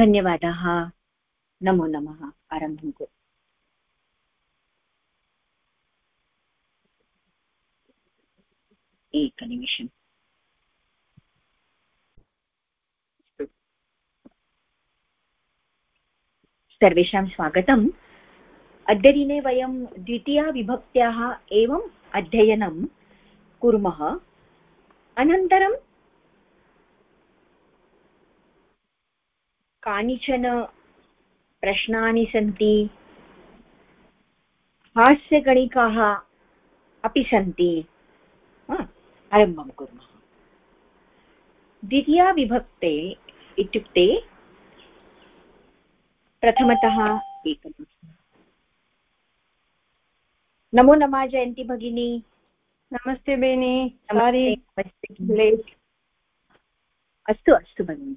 धन्यवादः नमो नमः, आरम्भं कुरु एकनिमिषम् सर्वेषां स्वागतम्। अद्यदिने वयं द्वितीयाविभक्त्याः एवम् अध्ययनं कुर्मः। अनन्तरं कानिचन प्रश्नानि सन्ति। हास्यगणिकाः अपि सन्ति। आरम्भं कुर्मः। द्वितीया विभक्ते इत्युक्ते प्रथमतः एकं नमो नमः जयन्ती भगिनी। नमस्ते बेनि। अस्तु अस्तु भगिनि।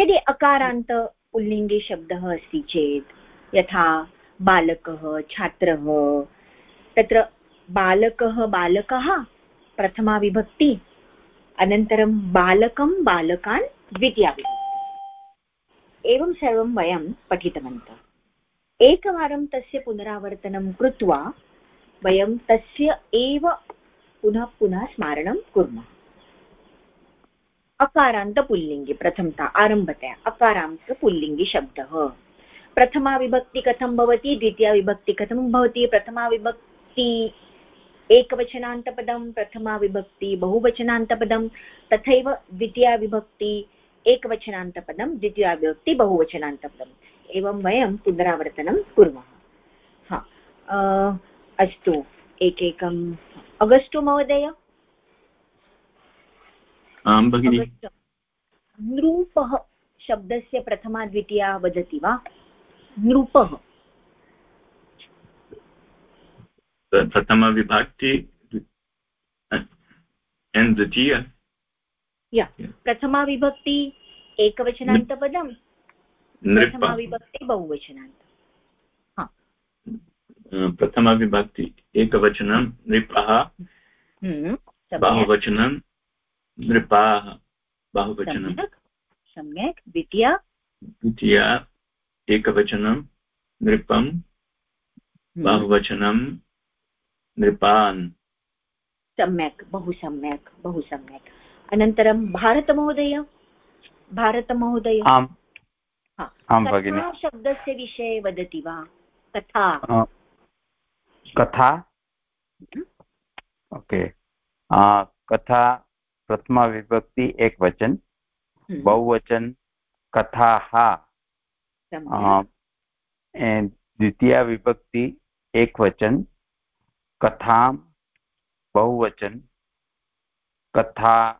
यदि अकारान्त पुल्लिङ्गे शब्दः अस्ति चेत्, यथा बालकः, छात्रः, तत्र बालकः बालकः, प्रथमा विभक्ति, अनन्तरं बालकं, बालकान्, द्वितीया विभक्ति। एवं सर्वं वयं पठितवन्तः। एकवारं तस्य पुनरावर्तनं कृत्वा, वयं तस्य एव पुनः पुनः स्मारणं कुर्मः। अकारान्तपुल्लिङ्गे प्रथमतः आरम्भतया अकारान्तपुल्लिङ्गे शब्दः. प्रथमा विभक्ति कथं भवति? द्वितीया विभक्ति कथं भवति? प्रथमा विभक्ति एकवचनान्तपदं प्रथमा विभक्ति बहुवचनान्तपदं तथैव द्वितीया विभक्ति एकवचनान्तपदं द्वितीया विभक्ति बहुवचनान्तपदम् एवं वयं पुनरावर्तनं कुर्मः. हा अस्तु. एकैकम्, अगस्टु महोदय? आं भगिनि। नृपः शब्दस्य प्रथमा द्वितीया वदति वा? नृपः। प्रथमविभक्ति द्वितीय? या प्रथमा विभक्ति एकवचनान्तपदं प्रथमा विभक्ति बहुवचनान्त। प्रथमविभक्ति एकवचनं नृपः हम्म, बहुवचनं नृपाः बहुवचनं सम्यक् द्वितीया द्वितीया एकवचनं नृपं। बहुवचनं नृपान् सम्यक् बहु सम्यक् बहु सम्यक् अनन्तरं भारतमहोदय भारतमहोदय शब्दस्य विषये वदति वा कथा कथा। ओके कथा प्रथमाविभक्ति एकवचन हम्म। बहुवचन कथाः। द्वितीया विभक्ति एकवचन कथां बहुवचन कथा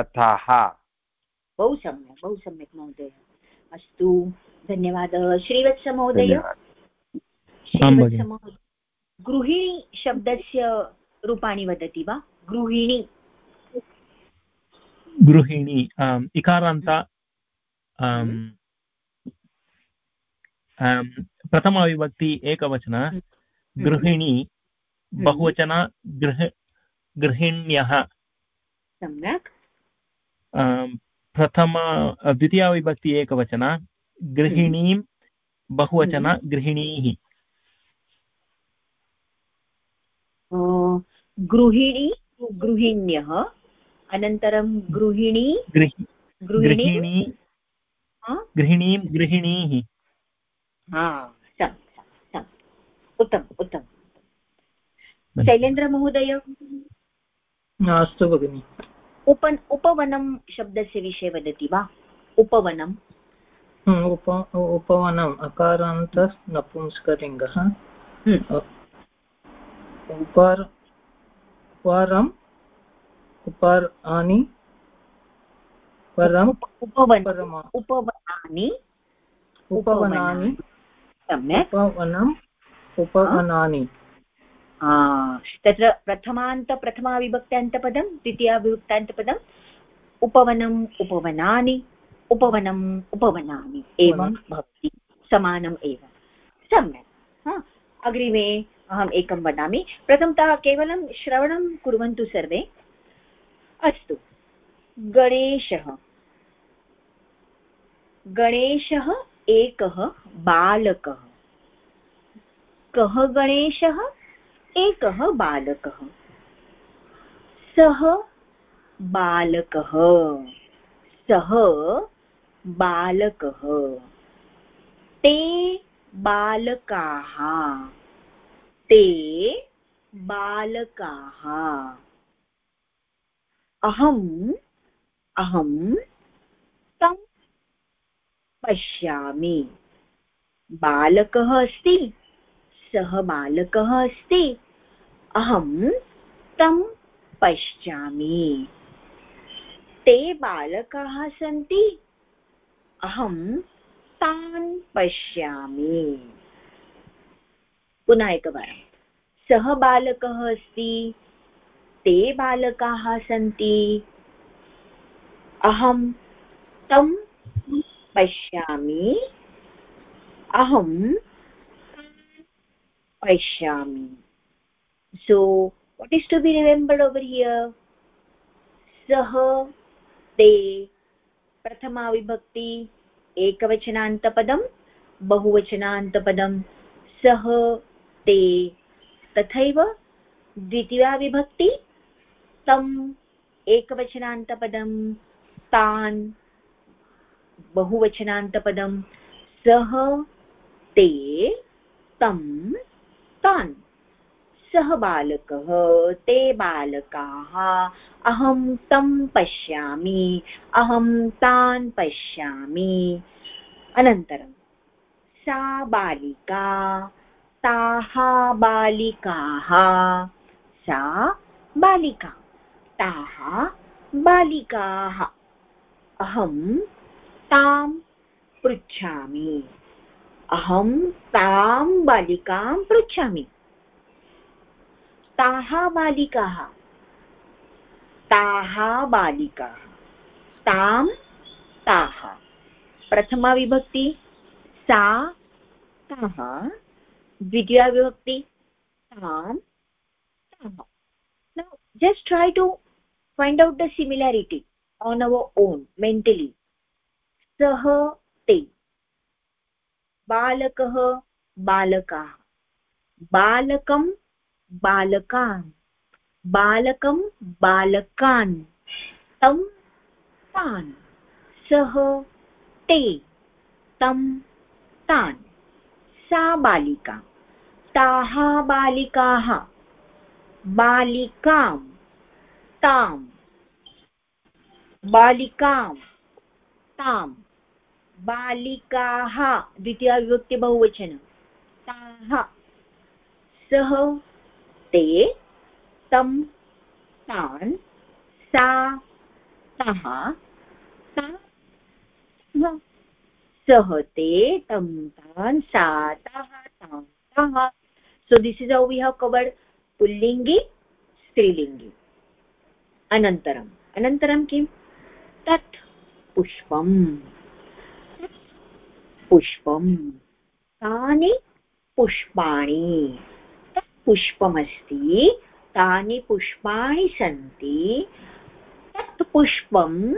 कथाः। बहु सम्यक् बहु सम्यक् महोदय। अस्तु धन्यवादः। श्रीवत्समहोदय। गृहिणी शब्दस्य रूपाणि वदति वा? गृहिणी। गृहिणी इकारान्त प्रथमाविभक्ति एकवचन। गृहिणी। बहुवचन गृह गृहिण्यः सम्यक् प्रथम द्वितीयाविभक्ति एकवचन गृहिणीं बहुवचन हम्म। गृहिणीः गृहिणी गृहिण्यः अनन्तरं गृहिणी गृहिणी गृहिणीं गृहिणीः उत्तमम् उत्तमम्। शैलेन्द्रमहोदय? अस्तु भगिनि। उप उपवनं शब्दस्य विषये वदति वा? उपवनम् उप उपवनम् अकारान्त नपुंसकलिङ्गः। उपार् उपारम् उपारानि परम् उपवनानि उपवनानि सम्यक्। उपवनम् उपवनानि। तत्र प्रथमान्त प्रथमाविभक्त्यान्तपदं द्वितीयाविभक्तान्तपदम् उपवनम् उपवनानि उपवनम् उपवनानि एवं भवति समानम् एव। सम्यक्। अग्रिमे अहम् एकं वदामि। प्रथमतः केवलं श्रवणं कुर्वन्तु सर्वे। अस्तु। गणेशः। गणेशः एकः बालकः। कः गणेशः? एकः बालकः। सः बालकः। सः बालकः। ते बालकाः। ते बालकाः। अहम्, अहं, तं पश्यामि। बालकः अस्ति, सः बालकः अस्ति, अहं तं पश्यामि। ते बालकाः सन्ति, अहं तान् पश्यामि। पुनः एकवारं। सः बालकः अस्ति ते बालकाः सन्ति। अहं तं पश्यामि। अहं पश्यामि। So, what is to be remembered over here? सः, ते प्रथमा विभक्ति एकवचनान्तपदं, बहुवचनान्तपदं। सः, ते, तथैव द्वितीया विभक्ति तम् एकवचनान्तपदं तान् बहुवचनान्तपदं सः, ते, तं, तान्। सः बालकः, ते बालकाः, अहं तं पश्यामि, अहं तान् पश्यामि। अनन्तरं, सा बालिका, ताः बालिकाः, सा बालिका। ताः बालिकाः। अहं तां पृच्छामि। अहं तां बालिकां पृच्छामि। ताः बालिकाः। ताः बालिकाः। तां ताः। प्रथमा विभक्ति, सा ताः। द्वितीया विभक्ति, तां ताः। Just try to find out the similarity on our own, mentally. सः ते। बालकः बालकाः। बालकं बालकान्। बालकं बालकान्। तं तान्। सः ते। तं तान्। सा बालिका। ताः बालिकाः। बालिकां ताम बालिकां ताम बालिकाः द्वितीयाविभक्तिबहुवचनं ताः सः ते तं तान्, सा तः सा सः ते तं तान्, सा तः तां तः सो दिस् इस् औ वि हव् कवर्ड् पुल्लिङ्गि, स्त्रीलिङ्गि। अनन्तरम्। अनन्तरं किं तत् पुष्पम्। पुष्पं तानि पुष्पाणि। तत् पुष्पमस्ति। तानि पुष्पाणि सन्ति। तत् पुष्पं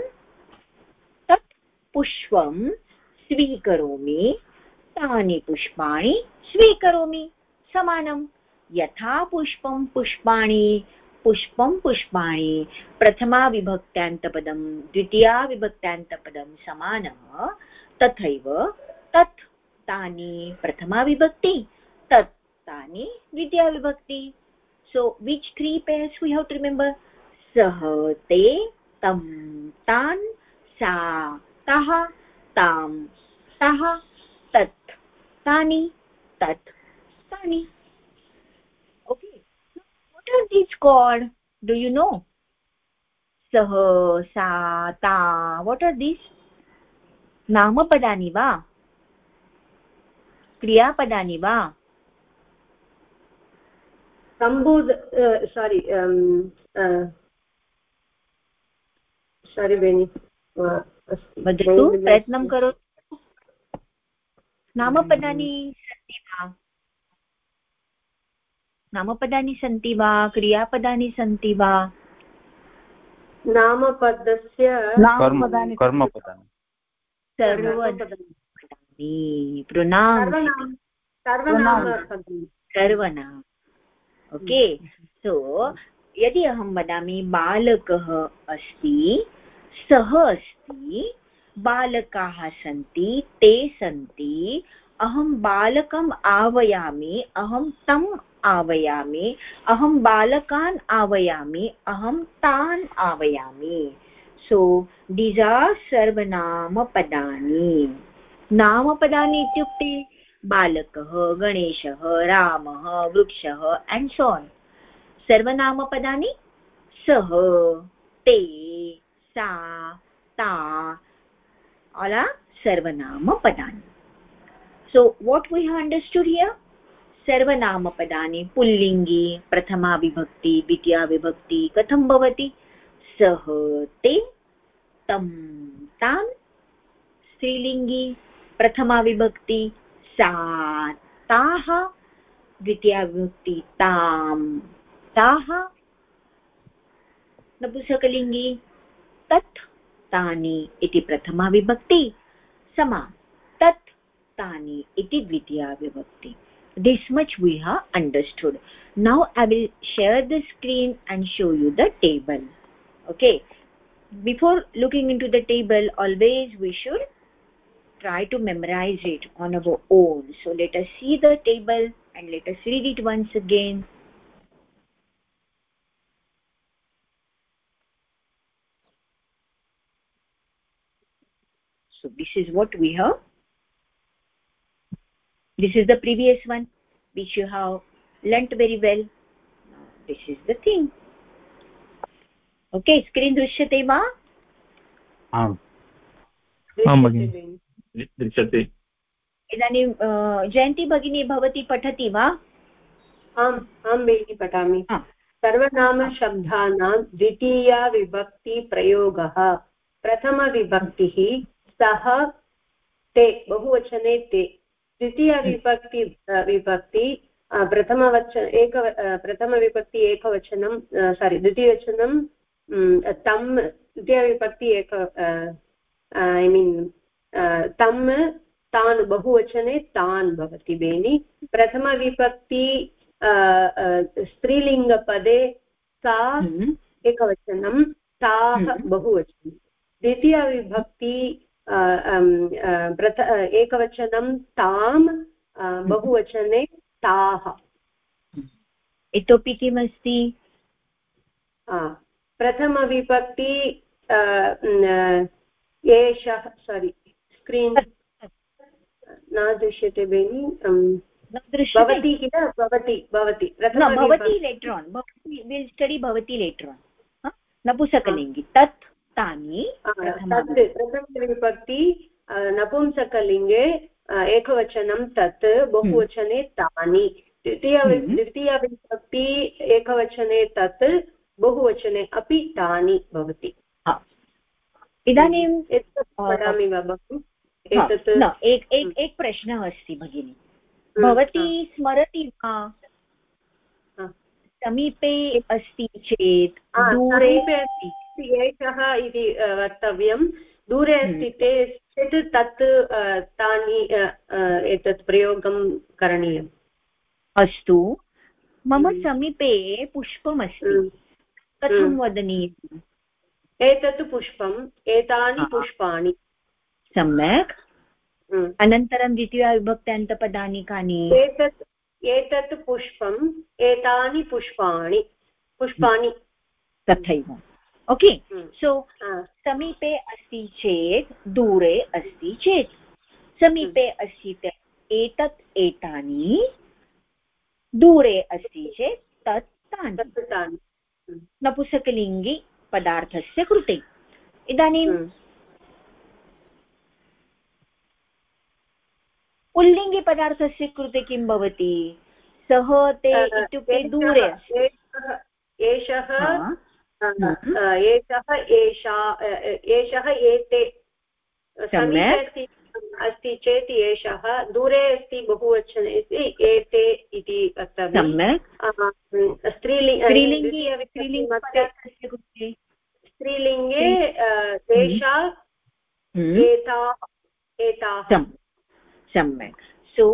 तत् पुष्पं स्वीकरोमि। तानि पुष्पाणि स्वीकरोमि। समानं यथा पुष्पं पुष्पाणि पुष्पं पुष्पाणि प्रथमा विभक्त्यान्तपदं द्वितीया विभक्त्यान्तपदं समानः, तथैव तत् तानि प्रथमा विभक्ति, तत् तानि द्वितीया विभक्ति। So which three pairs we have to remember? सः, ते तं तान्, सा, तः तां तः तत्, तानि तत्, तानि। Are these called? Do you know? सः सा ता what are these? नामपदानि वा क्रियापदानि वा सम्बोध सारि सारि बेनि वदतु प्रयत्नं करोतु नामपदानि सन्ति वा नामपदानि सन्ति वा? क्रियापदानि सन्ति वा? नामपदस्य कर्मपदानि। सर्वनाम। ओके। सो यदि अहं वदामि बालकः अस्ति सः अस्ति बालकाः सन्ति ते सन्ति अहं बालकम् आवयामि अहं तम् आवयामि। अहं बालकान् आवयामि, अहं तान् आवयामि। So these are सर्वनामपदानि। नामपदानि इत्युक्ते बालकः, गणेशः, रामः, वृक्षः एण्ड् सोन् सर्वनामपदानि? सः, ते, सा, ता अला सर्वनामपदानि। So, what we have सर्वनामपदानि, पुल्लिङ्गि प्रथमा विभक्ति द्वितीया विभक्ति कथं भवति? सः, ते, तं, तान्, स्त्रीलिङ्गि प्रथमा विभक्ति सा, ताः द्वितीया विभक्ति तां ताः नपुंसकलिङ्गि, तत्, तानि इति प्रथमा विभक्ति समा, तत्, तानि इति द्वितीया विभक्ति this much we have understood. Now i will share the screen and show you the table. Okay. Before looking into the table always we should try to memorize it on our own. So let us see the table and let us read it once again. So this is what we have this is the previous one. Which you have learnt very well. This is the thing. Okay screen दृश्यते वा आम्। आं भगिनि दृश्यते इदानीं जयन्ती भगिनी भवती पठति वा? आम् आं बेनि पठामि। हा। सर्वनामशब्दानां द्वितीया विभक्तिप्रयोगः प्रथमविभक्तिः सः ते बहुवचने ते। द्वितीयविभक्ति विभक्ति प्रथमवच एक प्रथमविभक्ति एकवचनं सारि द्वितीयवचनं तं द्वितीयविभक्ति एक ऐ मीन् तं तान् बहुवचने तान् भवति बेनि। प्रथमविभक्ति स्त्रीलिङ्गपदे सा एकवचनं ताः बहुवचनं। द्वितीयविभक्ति प्रथ एकवचनं तां बहुवचने ताः। इतोपि किमस्ति? प्रथमविभक्ति एषः सारि स्क्रीन् न दृश्यते बेनि भवति किल? भवति भवति भवती लेटर् आन् विल् स्टडि भवती लेटर् आन् नपुसकलिङ्गि तत् तानि प्रथमविभक्ति नपुंसकलिङ्गे एकवचनं तत् बहुवचने तानि। द्वितीय द्वितीयविभक्ति एकवचने तत् बहुवचने अपि तानि भवति। इदानीं वदामि वा भगिनि? एतत् एक एक एक प्रश्नः अस्ति भगिनि। भवती स्मरति वा? समीपे अस्ति चेत् दूरे अस्ति। एषः इति वक्तव्यं। दूरे अस्ति ते चेत् तत् तानि एतत् प्रयोगं करणीयम्। अस्तु। मम समीपे पुष्पमस्ति। कथं वदनीयम्? एतत् पुष्पम् एतानि पुष्पाणि। सम्यक्। अनन्तरं द्वितीयविभक्त्यन्तपदानि कानि? एतत् एतत् पुष्पम् एतानि पुष्पाणि पुष्पाणि। तथैव। ओके सो समीपे अस्ति चेत् दूरे अस्ति चेत्। समीपे अस्ति एतत् एतानि दूरे अस्ति चेत् तत् तानि। नपुसकलिङ्गि पदार्थस्य कृते। इदानीं पुल्लिङ्गिपदार्थस्य कृते किं भवति? सः ते इत्युक्ते दूरे। एषः एषः एषा एषः एते समीपे अस्ति चेत् एषः दूरे अस्ति बहुवचने एते इति वक्तव्यं स्त्रीलिङ्गे एषा एता एताः। सम्यक्. So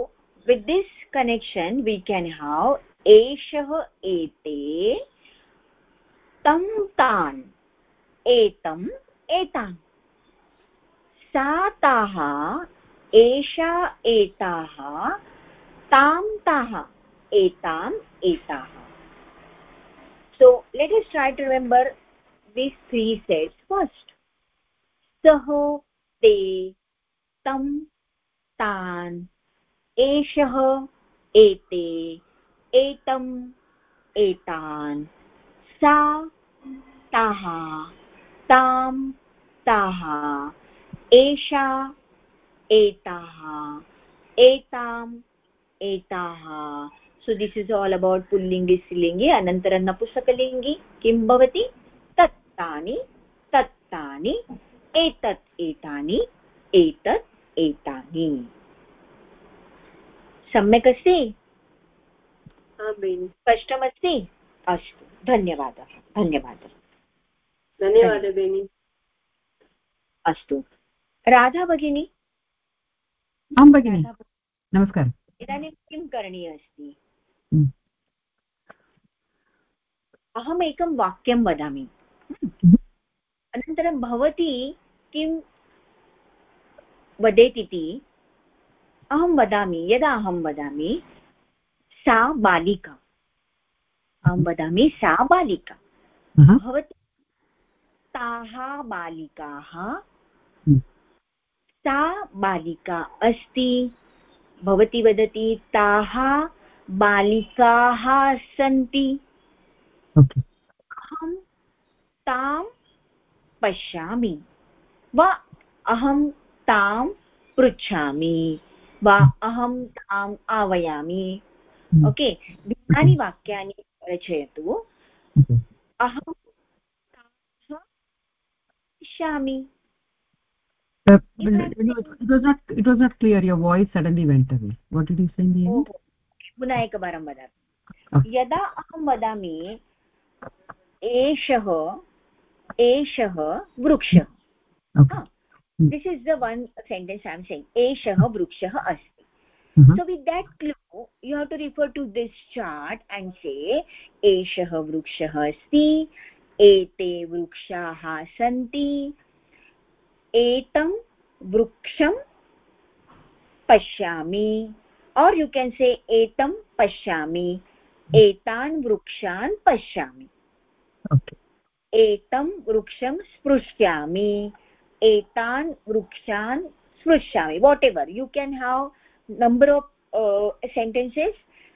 with this connection we can have एषः एते तम तान्, एतम् एतान्। So let us try to remember this three sets first सः, ते तम तान्, एषः, एते, एतम्, एतान्। सा ताः ताम् ताः एषा एताः एताम् एताः so this is all about पुल्लिङ्गि स्त्रीलिङ्गि अनन्तरं नपुसकलिङ्गि किं भवति? तत्तानि तत्तानि एतत् एतानि एतत् एतानि। सम्यक् अस्ति? स्पष्टमस्ति? अस्तु। धन्यवादः धन्यवादः। धन्यवादः बेनि। अस्तु। राधा भगिनी? आं भगिनि। नमस्कारम् इदानीं किं करणीय अस्ति? हम्म। अहम् वाक्यं वदामि। हम्म। अनन्तरं भवती किं वदेत् इति अहं वदामि यदा अहं वदामि सा बालिका। अहं वदामि सा बालिका भवती ताः बालिकाः। हम्म। सा बालिका अस्ति। भवती वदति ताः बालिकाः सन्ति। अहं तां पश्यामि वा अहं तां पृच्छामि वा अहं ताम् आह्वयामि हम्म। ओके। भिन्नानि वाक्यानि रचयतु। अहं पश्यामि oh, पुनः एकवारं वदामि। यदा अहं वदामि एषः एषः वृक्षः। This is the sentence I am saying एषः वृक्षः अस्ति। So with that clue you have to refer to this chart and say एषः वृक्षः अस्ति एते वृक्षाः सन्ति एतं वृक्षं पश्यामि और् यु केन् से एतं पश्यामि एतान् वृक्षान् पश्यामि एतं वृक्षं स्पृश्यामि एतान् वृक्षान् स्पृश्यामि whatever you can have number of sentences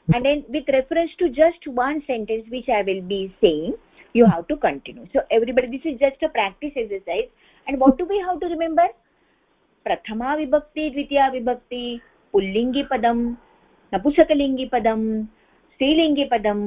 and then with reference to just one sentence which i will be saying you have to continue so everybody this is just a practice exercise and what do we have to remember प्रथमा विभक्ति द्वितीया विभक्ति पुल्लिङ्गिपदं नपुसकलिङ्गिपदं स्त्रीलिङ्गिपदं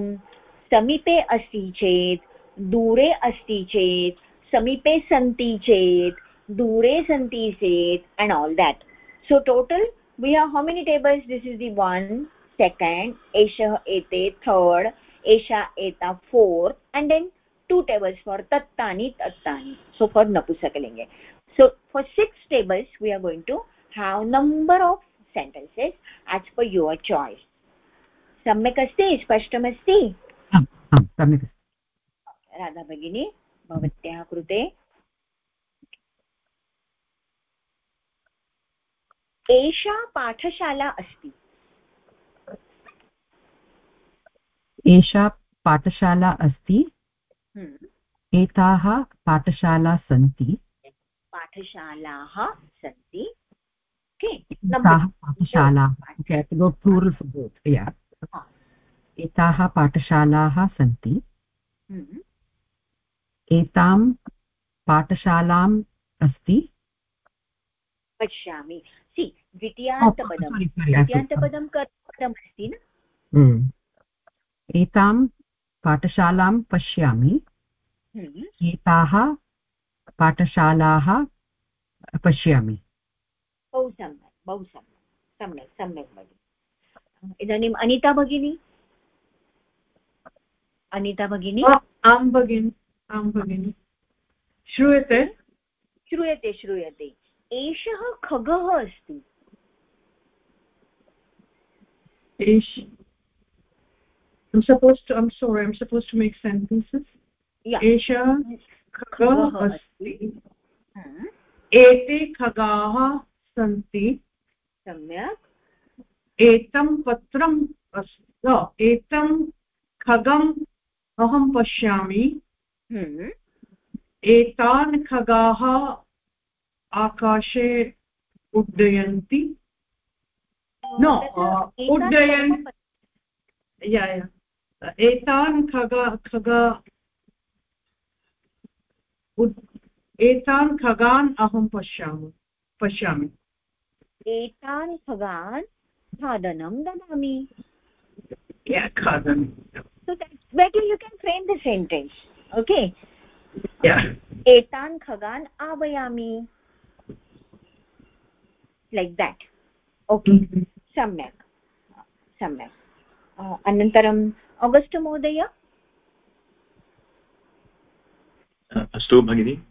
समीपे अस्ति चेत् दूरे अस्ति चेत् समीपे सन्ति चेत् dure santi set and all that so total we have how many tables this is the one second esha ete third esha eta fourth and then two tables for tattani tattani so for napusakalinga so for six tables we are going to have number of sentences as per your choice सम्यक् अस्ति स्पष्टमस्ति सम्यक् राधा भगिनी भवत्याः कृते एषा पाठशाला अस्ति। एषा पाठशाला अस्ति। हम्म। एताः पाठशाला सन्ति। पाठशालाः सन्ति। एताः पाठशालाः सन्ति। हम्म। एतां पाठशालाम् अस्ति। पश्यामि। सि द्वितीयान्तपदं द्वितीयान्तपदं कर्मपदम् अस्ति न? हम्म। एतां पाठशालां पश्यामि। हम्म। एताः पाठशालाः पश्यामि। बहु सम्यक् बहु सम्यक् सम्यक् सम्यक् भगिनि। इदानीम् अनिता भगिनी? अनिता भगिनी? आं भगिनि आं भगिनि। श्रूयते? श्रूयते श्रूयते। एषः खगः अस्ति। Ish. I'm supposed to, I'm sorry, I'm supposed to make sentences. Yeah. एषः खगः खगः अस्ति Hmm. एते खगाः सन्ति सम्यक् एतं खगम् अहं पश्यामि Hmm. एतान् खगाः आकाशे उड्डयन्ति एतानि उड्डयन्- या या एतान् खग खग एतान् खगान् अहं पश्यामि पश्यामि एतान् खगान् खादनं ददामि खादन् so that better you can frame the sentence okay? या एतान् खगान् आवयामि like that. Okay. सम्यक्। सम्यक्। अनन्तरम् अगस्ट् महोदय? अस्तु भगिनि।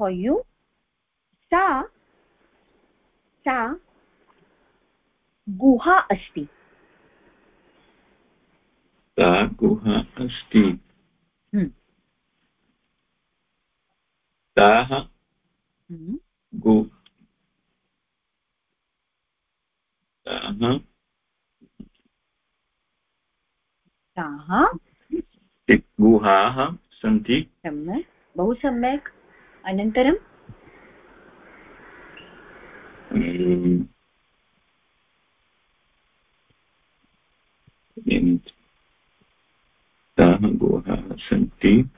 for you? सा सा गुहा अस्ति। सा गुहा अस्ति. ताः गु ताः? ताः गुहाः सन्ति। सम्यक्। बहु सम्यक्। अनन्तरं? Mm. ताः गुहाः सन्ति।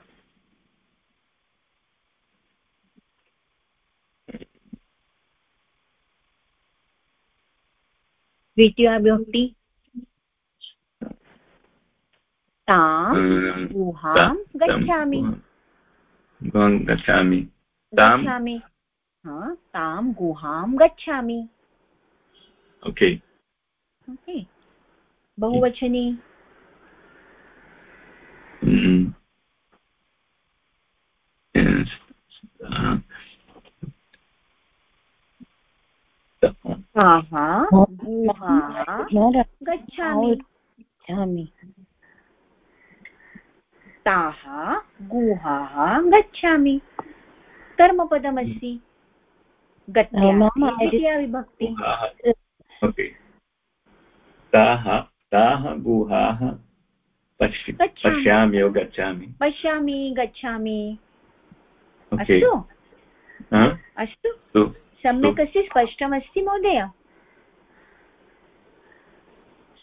द्वितीया विभक्ति तां. गुहां गच्छामि गच्छामि गच्छामि तां गुहां गच्छामि ओके ओके बहुवचने Mm. Yes. Uh, ताः ताः गुहाः गच्छामि। गच्छामि। ताः गुहाः गच्छामि। कर्मपदमस्ति। विभक्ति। ताः ताः गुहाः। पश्यामि गच्छामि। पश्यामि गच्छामि। ओके। अस्तु। हा? अस्तु। अस्तु सम्यक् अस्ति? स्पष्टमस्ति महोदय?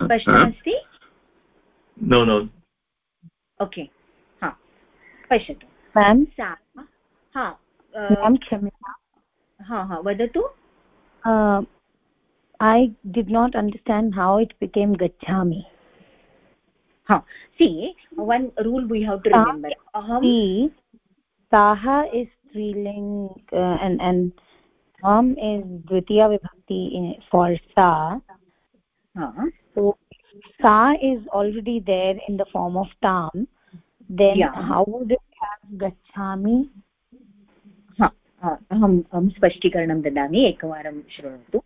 स्पष्टमस्ति? No no. ओके हा पश्यतु। मेम् सा हा मेम् क्षम्यता। हा हा वदतु। I did not understand how it became गच्छामि। हा see one rule we have to सा- रिमेम्बर् अहं See, saha is striling uh, and and tam is dvitiya vibhakti for sa हा so sa is already there in the form of tam then Yeah. how would it have gachhami हा हा, अहं स्पष्टीकरणं ददामि एकवारं शृणोतु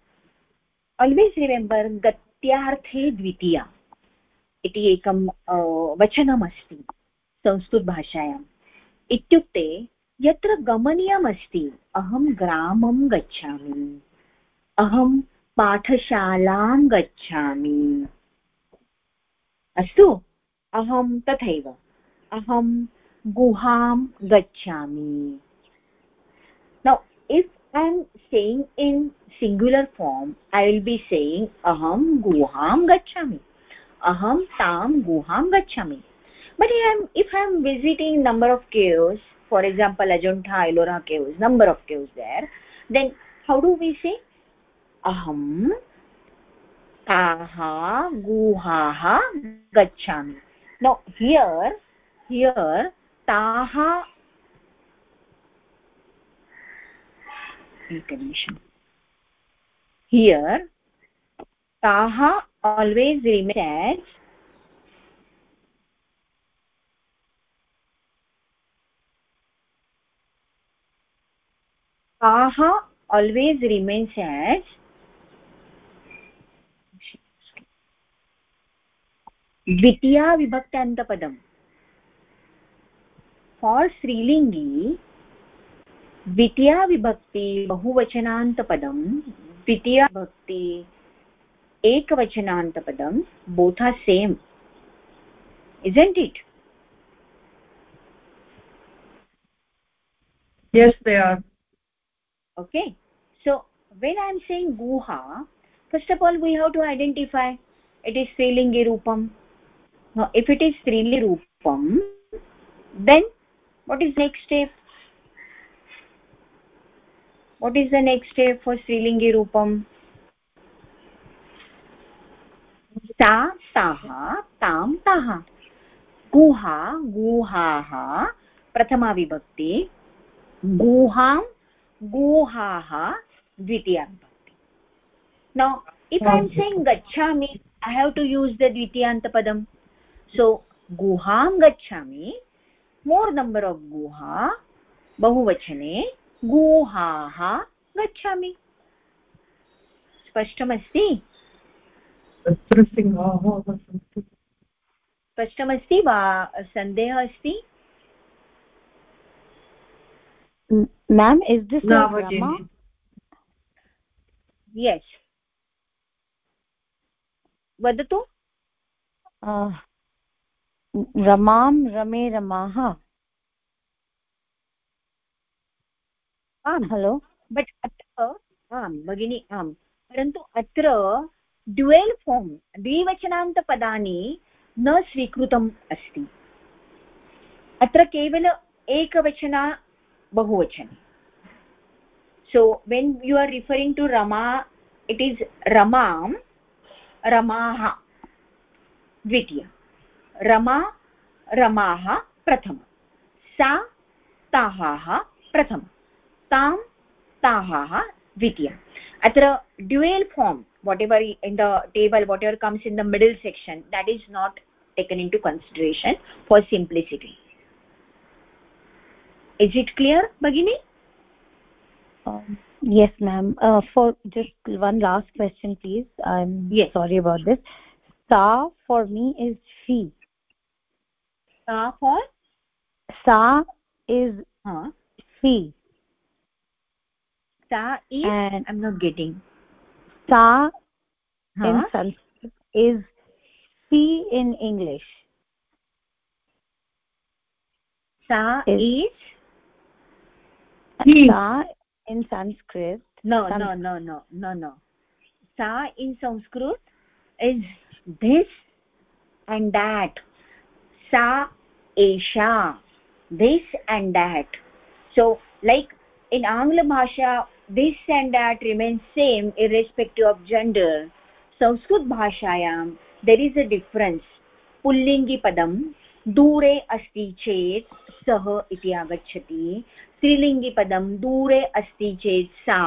always remember गत्यार्थे द्वितीया इति एकं वचनमस्ति संस्कृतभाषायाम् इत्युक्ते यत्र गमनीयमस्ति, अहं ग्रामं गच्छामि। अहं पाठशालां गच्छामि। अस्तु, अहं तथैव, अहं गुहां गच्छामि। Now if I am saying in singular form I will be saying अहं गुहां गच्छामि, अहं तां गुहां गच्छामि। But I am if I am visiting number of caves for example ajanta ellora caves number of caves there then how do we say aham taha guhaha gachhami now here here taha recognition here taha always remains aha always remains as द्वितीया विभक्त्यान्तपदम् for स्त्रीलिङ्गी द्वितीया विभक्ति बहुवचनान्तपदं द्वितीया विभक्ति एकवचनान्तपदं both are same. Isn't it? Yes, they are. Okay so when i am saying guha first of all we have to identify it is strilingi rupam now if it is strilingi rupam then what is next step what is the next step for strilingi rupam सा ताः तां ताः गुहा गुहाः प्रथमा विभक्ति गुहां गुहाः द्वितीया विभक्ति नौ if I सेङ्ग् गच्छामि I have to use the द्वितीयान्तपदम् so गुहां गच्छामि मोर् नम्बर् आफ् गुहा बहुवचने गुहाः गच्छामि। स्पष्टमस्ति? स्पष्टमस्ति वा? सन्देहः अस्ति? Ma'am is this भगिनि rama yes. वदतु uh, रमां रमे रमाः आम् हलो बट् अत्र आम् भगिनि आम् परन्तु अत्र ड्युवेल् फार्म् द्विवचनान्तपदानि न स्वीकृतम् अस्ति अत्र केवल एकवचना बहुवचने so when you are referring to rama it is ramam Rama रमाः प्रथम सा ताहाः प्रथम तां ताहाः द्वितीय अत्र dual form whatever in the table whatever comes in the middle section that is not taken into consideration for simplicity is it clear bagini um, yes ma'am. Uh, for just one last question please. I'm Yes. sorry about this. Sa for me is she. Sa for? Sa is ha she. Sa is? And i'm not getting. Sa ha in sanskrit is she in english. Sa Is- is. Sa in sanskrit no no no no no no sa in sanskrit is this and that sa esha this and that so like in angla bhasha this and that remains same irrespective of gender sanskrit bhashayam there is a difference पुल्लिङ्गि पदं दूरे अस्ति चेत् सः इति आगच्छति। स्त्रीलिङ्गिपदं दूरे अस्ति चेत् सा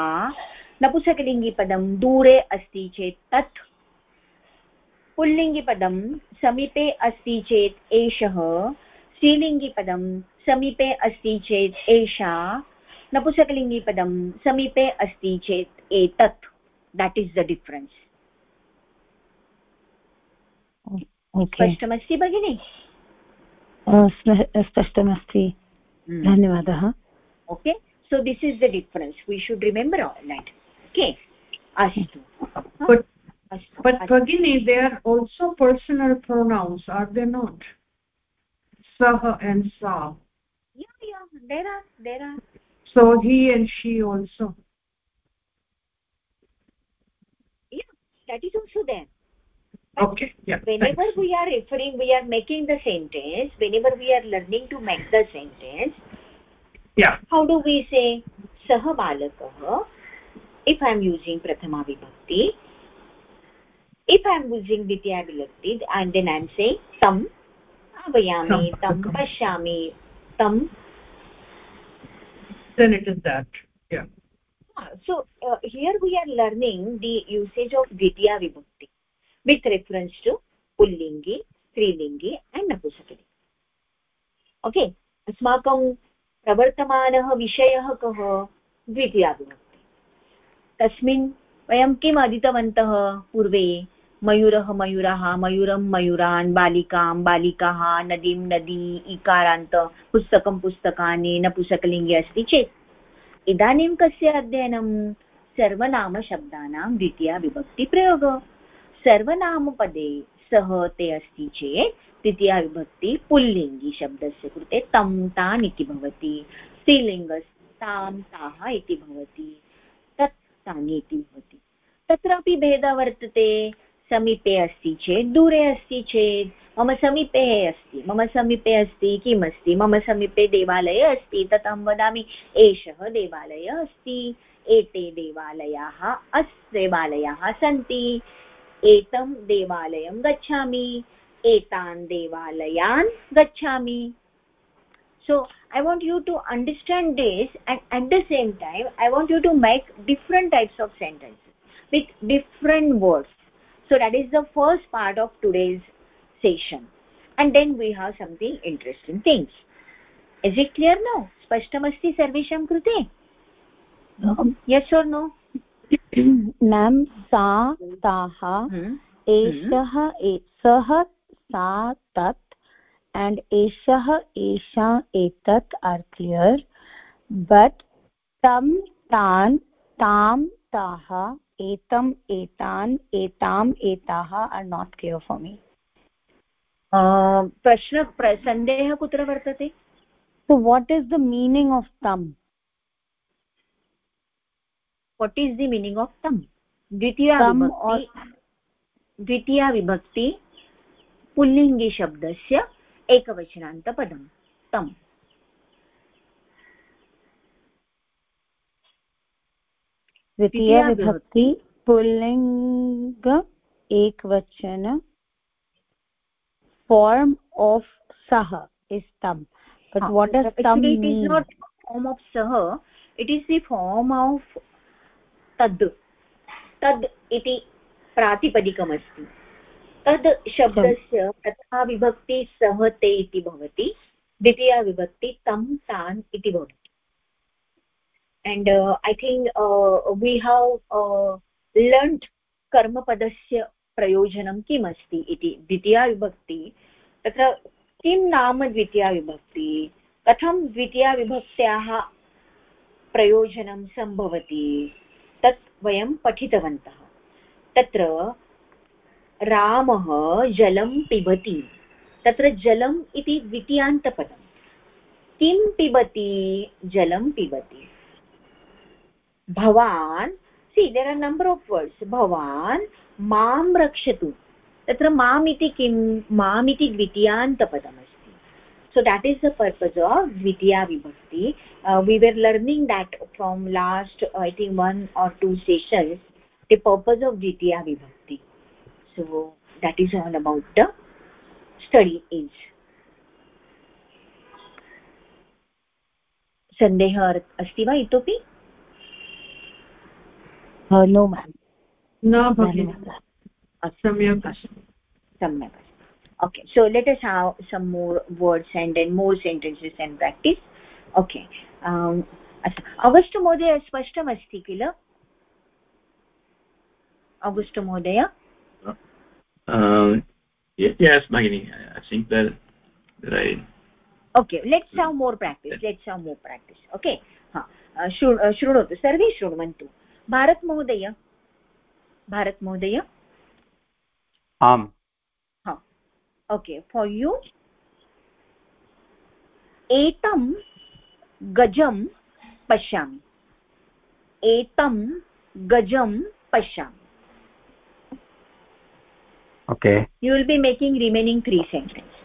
नपुंसकलिङ्गिपदं दूरे अस्ति चेत् तत् पुल्लिङ्गिपदं समीपे अस्ति चेत् एषः स्त्रीलिङ्गिपदं समीपे अस्ति चेत् एषा नपुंसकलिङ्गिपदं समीपे अस्ति चेत् एतत्। देट् इस् द डिफ्रेन्स् स्पष्टमस्ति भगिनि? स्पष्टमस्ति धन्यवादः okay so this is the difference we should remember all that okay astu But astu but astu. Bhagini, they are also personal pronouns, are they not? Sah and sa. yeah yeah there are there are So he and she also. yeah that is also there Okay. Yeah. whenever thanks. we are referring we are making the sentence whenever we are learning to make the sentence Yeah. how do we say sah balakah if i am using prathama vibhakti if i am using ditya vibhakti and then i am saying tam avayami tam pashyami tam Then it is that. Yeah. Ah, so uh, here we are learning the usage of ditya vibhakti with reference to pullingi, strilingi and napusakali. Okay अस्माकं प्रवर्तमानः विषयः कः द्वितीया विभक्ति तस्मिन् वयं किम् अधीतवन्तः पूर्वे मयूरः मयूराः मयूरं मयूरान् बालिकां बालिकाः नदीं नदी इकारान्त पुस्तकं पुस्तकानि नपुसकलिङ्गे अस्ति चेत् इदानीं कस्य अध्ययनं सर्वनामशब्दानां द्वितीया विभक्तिप्रयोग सर्वनामपदे सः ते अस्ति चेत् द्वितीया विभक्ति पुल्लिङ्गि शब्दस्य कृते तं तान् इति भवति, स्त्रीलिङ्गस्तां ताः इति भवति, तत् तानि इति भवति। तत्रापि भेदः वर्तते, समीपे अस्ति चेत्, दूरे अस्ति चेत्, मम समीपे अस्ति, मम समीपे अस्ति, किम् अस्ति, मम समीपे देवालयः अस्ति, तत् अहं वदामि, एषः देवालयः अस्ति, एते देवालयाः अस् देवालयाः सन्ति एतं देवालयं गच्छामि। एतान् देवालयान् गच्छामि। So I want you to understand this and at the same time I want you to make different types of sentence with different words so that is the first part of today's session and then we have something interesting things is it clear no स्पष्टमस्ति सर्वेषां कृते yes ओर् no नम सा ताः एषः सः सा तत् and एषः एषा एतत् आर् क्लियर् बट् तं तान् तां ताः एतम् एतान् एताम् एताः are not clear for me प्रश्न सन्देहः कुत्र वर्तते so what is the meaning of तम् what is the meaning of तम् द्वितीया द्वितीया विभक्ति पुल्लिङ्गिशब्दस्य एकवचनान्तपदम् तम् द्वितीया विभक्ति पुल्लिङ्ग एकवचन फार्म् आफ् सः इस् तम् it is the form of tad तद् इति प्रातिपदिकमस्ति। तद् शब्दस्य प्रथमा विभक्ति सः ते इति भवति द्वितीया विभक्ति तं तान् इति भवति। And I think we have learned कर्मपदस्य प्रयोजनं किम् अस्ति इति। द्वितीया विभक्ति तत्र किं नाम द्वितीया विभक्ति कथं द्वितीया विभक्त्याः प्रयोजनं सम्भवति? तत् वयं पठितवन्तः। तत्र रामः जलं पिबति। तत्र जलम् इति द्वितीयान्तपदं किं पिबति? जलं पिबति। भवान् see there are number of words भवान्, माँ रक्षतु। तत्र माम् इति किं? माम् इति द्वितीयान्तपदमस्ति। so that is the purpose of dvitiya vibhakti uh, we were learning that from last uh, i think one or two sessions the purpose of dvitiya vibhakti so that is all about the study is सन्देहः अस्ति वा इतोपि no ma'am न भगिनि सम्यक् सम्यक् okay so let us have some more words and then more sentences and practice okay um अस्तु August महोदय स्पष्टमस्ति किल अगस्ट् महोदय yes bagini i think that right okay let's have more practice let's have more practice okay ha शृणोतु सर्वे शृण्वन्तु भारत महोदय भारत महोदय आम् okay for you etam gajam pashyami etam gajam pashyami okay you will be making remaining three sentences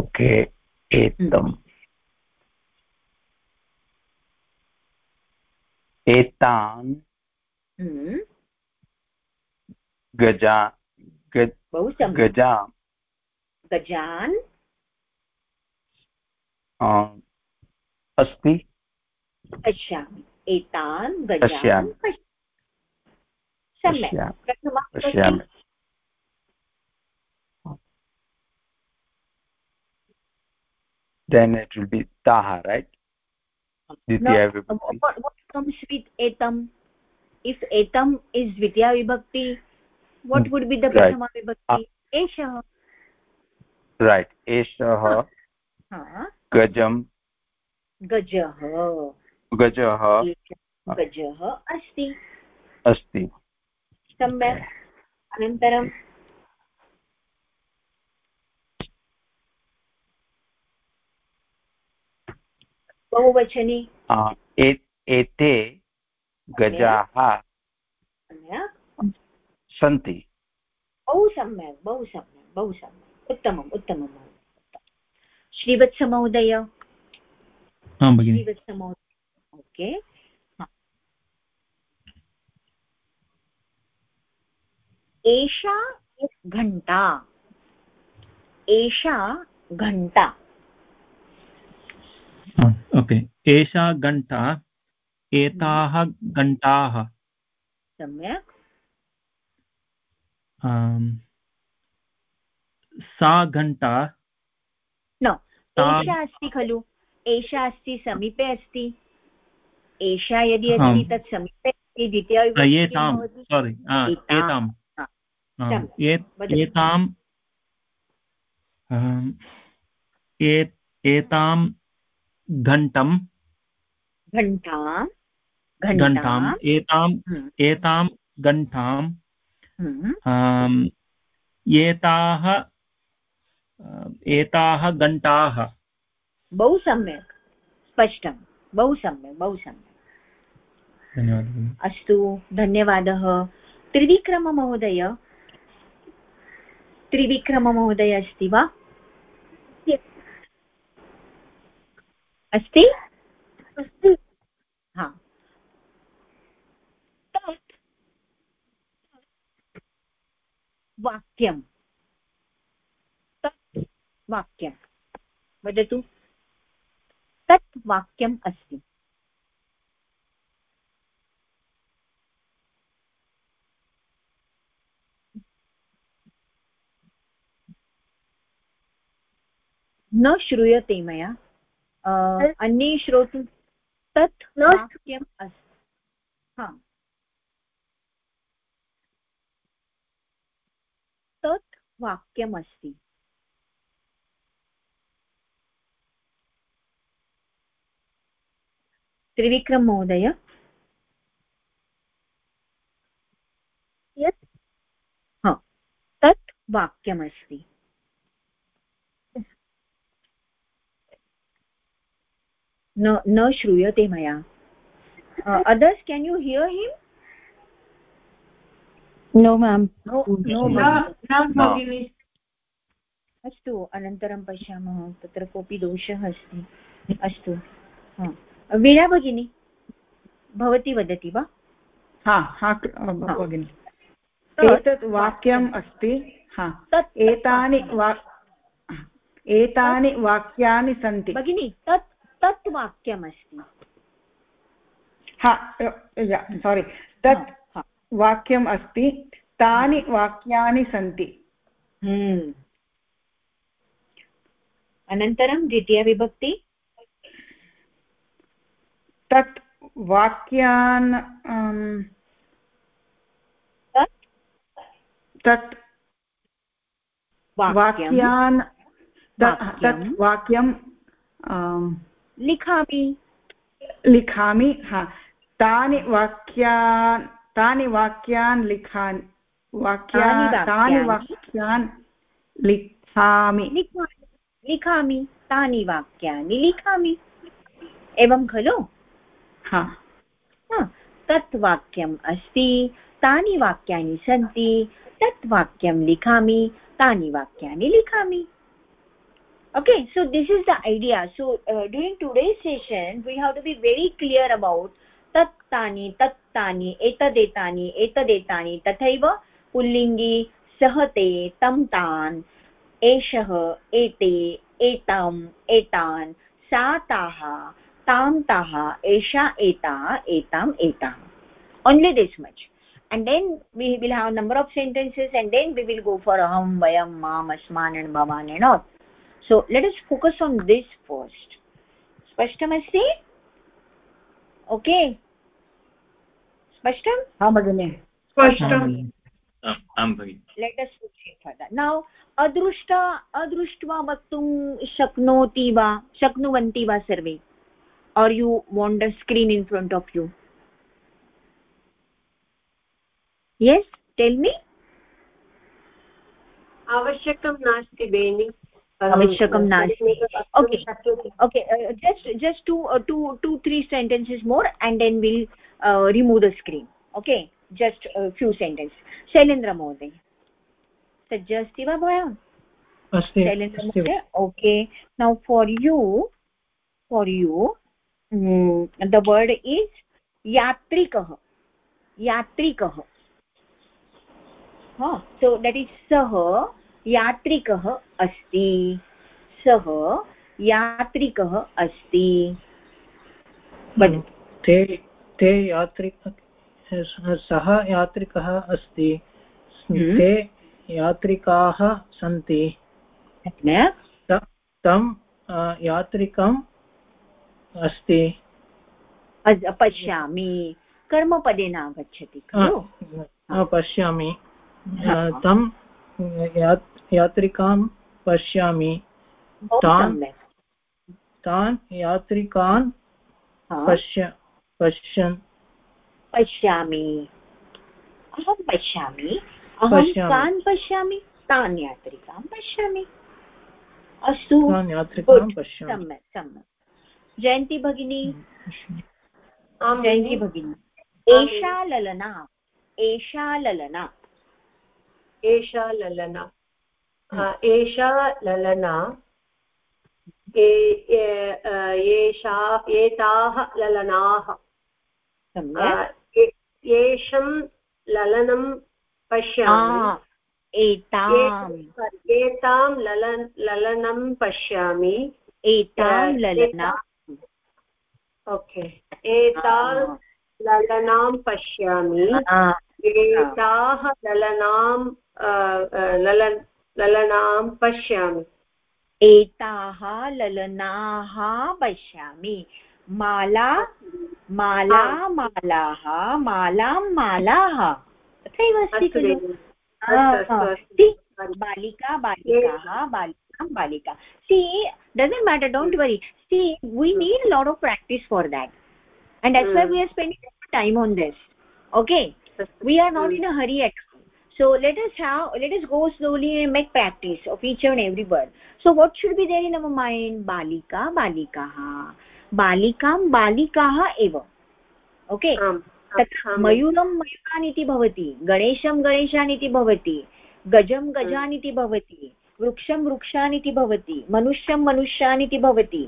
okay etam hmm. etan hmm. गजा बहु गजा गजान् अस्ति पश्यामि एतान् गजान् सम्यक् पश्यामि then it will be taha right ditya no, what, what comes with etam if etam is vidya vibhakti what hmm. would be the prathama right. vibhakti eshah right eshah gajam गजः गजः गजः अस्ति अस्ति सम्यक् अनन्तरं बहुवचने एते गजाः सन्ति। बहु सम्यक् बहु सम्यक् बहु सम्यक्। उत्तमम् उत्तमं श्रीवत्समहोदय? श्रीवत्समहोदय ओके। एषा घण्टा एषा घण्टा। ओके। एषा घण्टा एताः घण्टाः। सम्यक्। सा घण्टा न एषा अस्ति खलु? एषा अस्ति समीपे अस्ति। एषा यदि अस्ति तत् समीपे अस्ति द्वितीय सोरि एताम्। एताम्। एतां घण्टं घण्टां घण्टाम् एताम्। एतां घण्टाम्। हम्म। एताः एताः घण्टाः। बहु सम्यक् स्पष्टं बहु सम्यक् बहु सम्यक्। धन्यवादः। अस्तु धन्यवादः। त्रिविक्रममहोदय त्रिविक्रममहोदय अस्ति वा? अस्ति? अस्ति हा तत् वाक्यं तत् वाक्यं वदतु। तत् वाक्यम् अस्ति। न श्रूयते मया। अन्ये श्रोतु तत् वाक्यम् अस्ति हा तत् वाक्यमस्ति। त्रिविक्रम महोदय यत् हा तत् वाक्यमस्ति। न न श्रूयते मया। Others can you hear him no ma'am अस्तु अनन्तरं पश्यामः. तत्र कोऽपि दोषः अस्ति। अस्तु वीणा भगिनी भवती वदति वा? हा हा भगिनि। एतत् वाक्यम् अस्ति हा. एतानि वा एतानि वाक्यानि सन्ति। भगिनि तत् तत् वाक्यमस्ति। हा सोरि तत् वाक्यम् अस्ति। तानि वाक्यानि सन्ति। हम्म। अनन्तरं द्वितीयविभक्ति तत् वाक्यान् तत् वाक्यान् तत् वाक्यं लिखामि। लिखामि हा। तानि वाक्यान् तानि वाक्यान् लिखान् वाक्यानि तानि वाक्यान्। लिखामि। लिखामि तानि वाक्यानि लिखामि। एवं खलु? हा। तत् वाक्यम् अस्ति तानि वाक्यानि सन्ति तत् वाक्यं लिखामि तानि वाक्यानि लिखामि। okay so this is the idea. So uh, during today's session we have to be very clear about tattani tattani etadetani etadetani tathaiva पुल्लिङ्गि सः ते तं तान् एषः एते एताम् एतान् सा ताः तां ताः एषा एता एताम् एताः only this much and then we will have number of sentences and then we will go for aham vayam mam asman and bhavan and all so let us focus on this first स्पष्टमस्ति okay स्पष्टम् आं भगिनि। स्पष्टम् आं भगिनि। लेट् अस् नौ अदृष्ट अदृष्ट्वा वक्तुं शक्नोति वा शक्नुवन्ति वा सर्वे? Or you want the screen in front of you? Yes tell me. आवश्यकं नास्ति बेनि। आवश्यकं नास्ति okay okay uh, just just two uh, two two three sentences more and then we'll uh, remove the screen okay just a few sentences shailendra mohoday सज्ज अस्ति वा भवान् शैलेन्द्र महोदय okay now for you for you mm, the word is yatrikah yatrikah ha so that yatrikah asti sah यात्रिकः अस्ति। ते ते यात्रिक सः यात्रिकः अस्ति। ते यात्रिकाः सन्ति। तं यात्रिकं अस्ति। पश्यामि। कर्मपदे न आगच्छति खलु? पश्यामि। तं यात्रिकां पश्यामि। तान् तान् यात्रिकान् पश्य पश्यन्। पश्यामि। अहं पश्यामि। अहं कान् पश्यामि तान् यात्रिकां पश्यामि। अस्तु। सम्यक् सम्यक्। जयन्ती भगिनी। जयन्ती भगिनी। एषा ललना। एषा ललना। एषा ललना। एषा ललना एषा एताः ललनाः। एषं ललनं पश्यामि। एतां ललन ललनं पश्यामि। एतां ललना। ओके। एतां ललनां पश्यामि। एताः ललनां ललनां पश्यामि। एताः ललनाः पश्यामि। माला माला मालाः मालां मालाः। तथैव अस्ति खलु? बालिका बालिकाः बालिकां बालिका। See doesn't matter don't worry see we need lot of practice for that and as we are spending time on this okay we are not in a hurry X so let us have let us go slowly and make practice of each and every word so what should be there in our mind balika balikaha balikam balikaha eva okay तत्र मयूरं मयूरान् इति भवति गणेशं गणेशान् इति भवति गजं गजान् इति भवति वृक्षं वृक्षान् इति भवति मनुष्यं मनुष्यान् इति भवति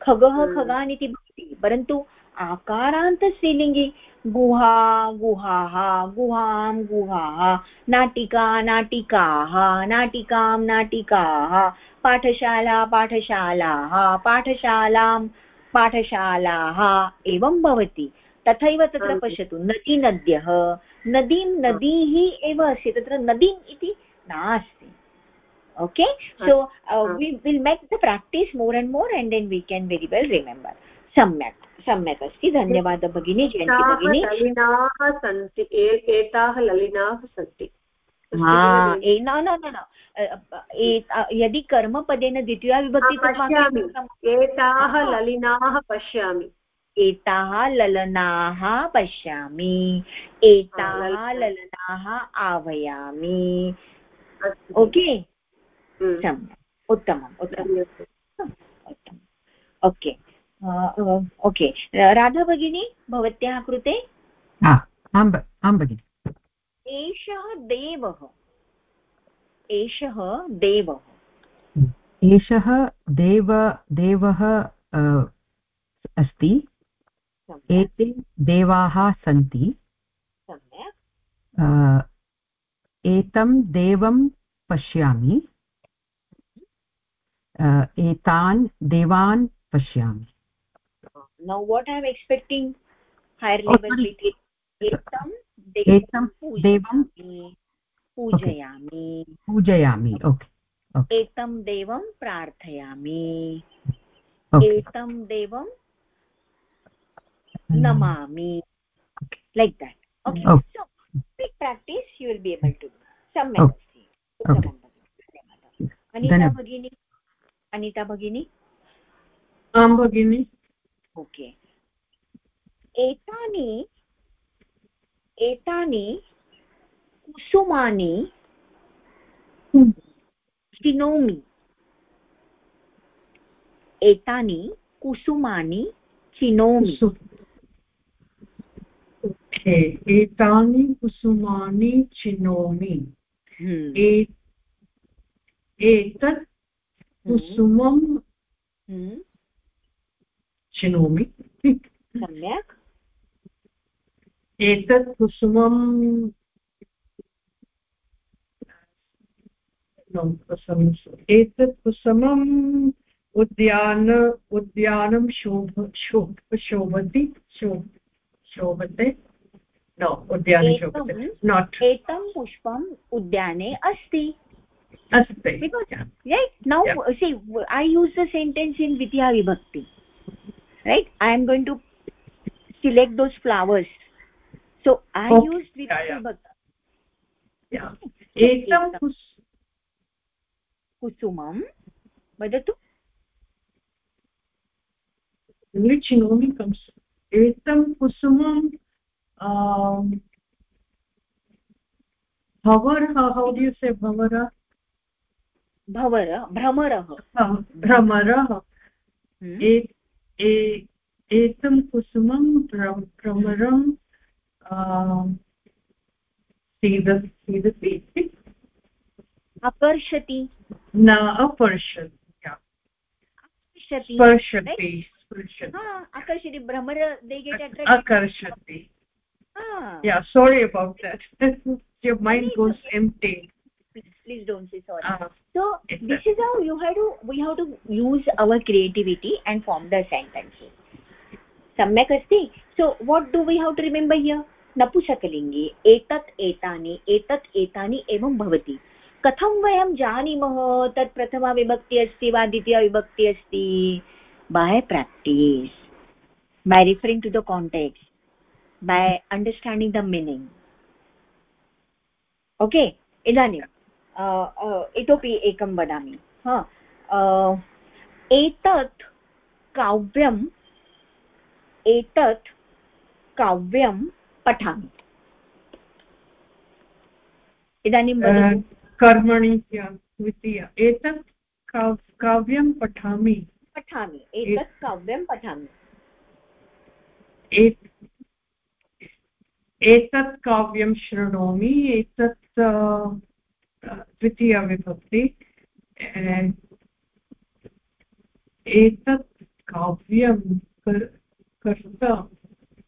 खगः हम्म। खगान् इति भवति परन्तु आकारान्त स्त्रीलिङ्गे गुहा गुहाः गुहां गुहाः नाटिका नाटिकाः नाटिकां नाटिकाः पाठशाला पाठशालाः पाठशालां पाठशालाः एवं भवति। तथैव तत्र पश्यतु नदी नद्यः। नदीं नदीः एव अस्ति तत्र नदीम् इति नास्ति। okay so uh, we will make the practice more and more and then we can very well remember. सम्यक्। सम्यक् अस्ति। धन्यवादः भगिनी जयन्ती भगिनी। ललिनाः सन्ति एताः ललिनाः सन्ति। न न न यदि कर्मपदेन द्वितीया विभक्ति एताः ललिनाः पश्यामि। एताः ललनाः पश्यामि। एताः ललनाः। आवयामि। ओके? हम्म। सम्यक्। उत्तमम् उत्तमम्। ओके। ओके राधा भगिनी भवत्याः कृते आं भगिनि एषः देवः एषः देवः एषः देव देवः अस्ति एते देवाः सन्ति एतं देवं पश्यामि एतान् देवान् पश्यामि now what i am expecting higher level oh, etam etam devam पूजयामि पूजयामि ओके एतं देवं प्रार्थयामि एतं देवं namami like that okay, okay. so quick practice you will be able to do सम्यक् अस्ति अनिता भगिनी अनिता भगिनी आं भगिनि ओके। एतानि एतानि कुसुमानि चिनोमि। एतानि कुसुमानि चिनोमि। ओके। एतानि कुसुमानि चिनोमि। हम्म। एतत् कुसुमं हम्म। चिनोमि। सम्यक्। एतत् कुसुमं एतत् कुसुमम् उद्यान उद्यानं शोभ शोभ शोभति शोभते। no उद्याने शोभते। not. एतं पुष्पम् उद्याने अस्ति। अस्ति। See i use the sentence in vidya vibhakti. Right i am going to select those flowers so i okay. use vidya yeah, vibhakti yeah etam kusumam वदतु which nomi comes etam kusumam um bhavar how do you say bhavara भवर भ्रमरः भ्रमरः एतं कुसुमं भ्रमरं सीदति आकर्षति न अपश्यति स्पर्शति आकर्षति भ्रमर आकर्षति। yeah sorry about that. Your mind goes empty. Please don't say sorry uh, -huh. so exactly. this is how you have to we have to use our creativity and form the sentences सम्यक् अस्ति so what do we have to remember here नपुसकलिङ्गे एतत् एतानि एतत् एतानि एवं भवति कथं वयं जानीमः तत् प्रथमा विभक्ति अस्ति वा द्वितीया विभक्ति अस्ति by practice by referring to the context by understanding the meaning okay इदानीम् इतोपि एकं वदामि। हा एतत् काव्यम् एतत् काव्यं पठामि। इदानीं कर्मणि द्वितीय। एतत् काव्यं पठामि। पठामि एतत् काव्यं पठामि। एतत् काव्यं शृणोमि एतत् द्वितीयविभक्ति एतत् काव्यं कर्ता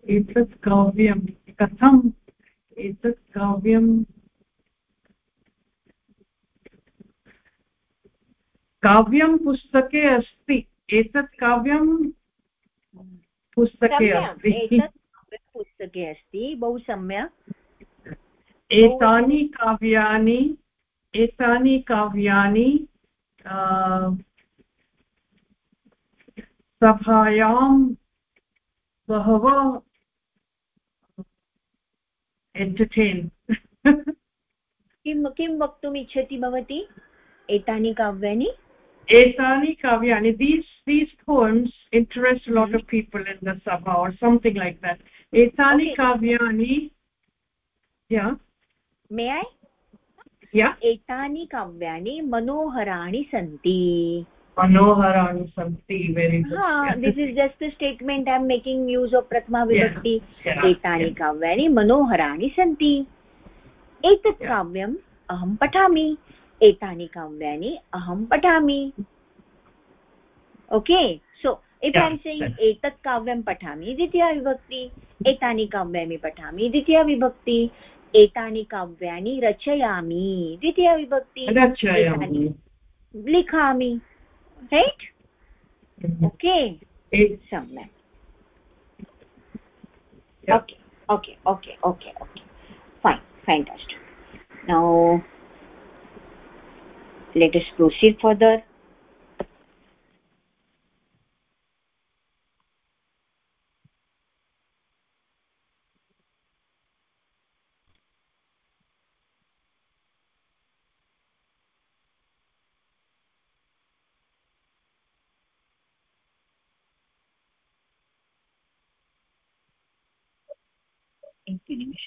एतत् काव्यं कथम् एतत् काव्यं काव्यं पुस्तके अस्ति एतत् काव्यं पुस्तके अस्ति। पुस्तके अस्ति बहु सम्यक्। एतानि काव्यानि एतानि काव्यानि सभायां बहवः एण्टर्टेन् किं किं वक्तुम् इच्छति भवती एतानि काव्यानि etani kavyani these these poems interest a lot of people in the sabha or something like that etani okay. kavyani yeah may i एतानि काव्यानि मनोहराणि सन्ति। मनोहराणि सन्ति very this is just statement I am making use of प्रथमा विभक्ति एतानि काव्यानि मनोहराणि सन्ति। एतत् काव्यम् अहं पठामि। एतानि काव्यानि अहं पठामि। Okay? So if I am saying एतत् काव्यं पठामि द्वितीया विभक्ति। एतानि काव्यानि पठामि द्वितीया विभक्ति। एतानि काव्यानि रचयामि। द्वितीयविभक्ति रचयामि। लिखामि। Right okay mm-hmm. सम्यक्। Okay okay okay okay okay fine fine just now let us proceed further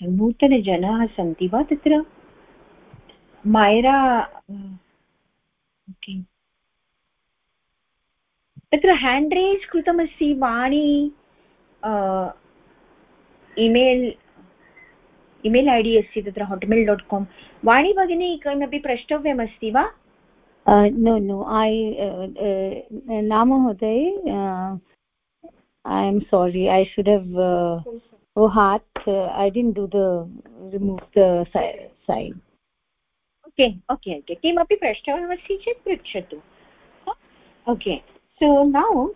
नूतनजनाः सन्ति वा तत्र? मायरा तत्र हेण्ड् रेस् कृतमस्ति, वाणी इमेल् इमेल् ऐ डि अस्ति तत्र, होट्मेल् डाट् काम्। वाणी भगिनी, किमपि प्रष्टव्यमस्ति वा? नो नो ऐ नाम महोदय I am sorry I should have oh heart uh, i didn't do the remove the side okay okay okay किमपि प्रष्टव्यमस्ति चेत् पृच्छतु ओके सो नौ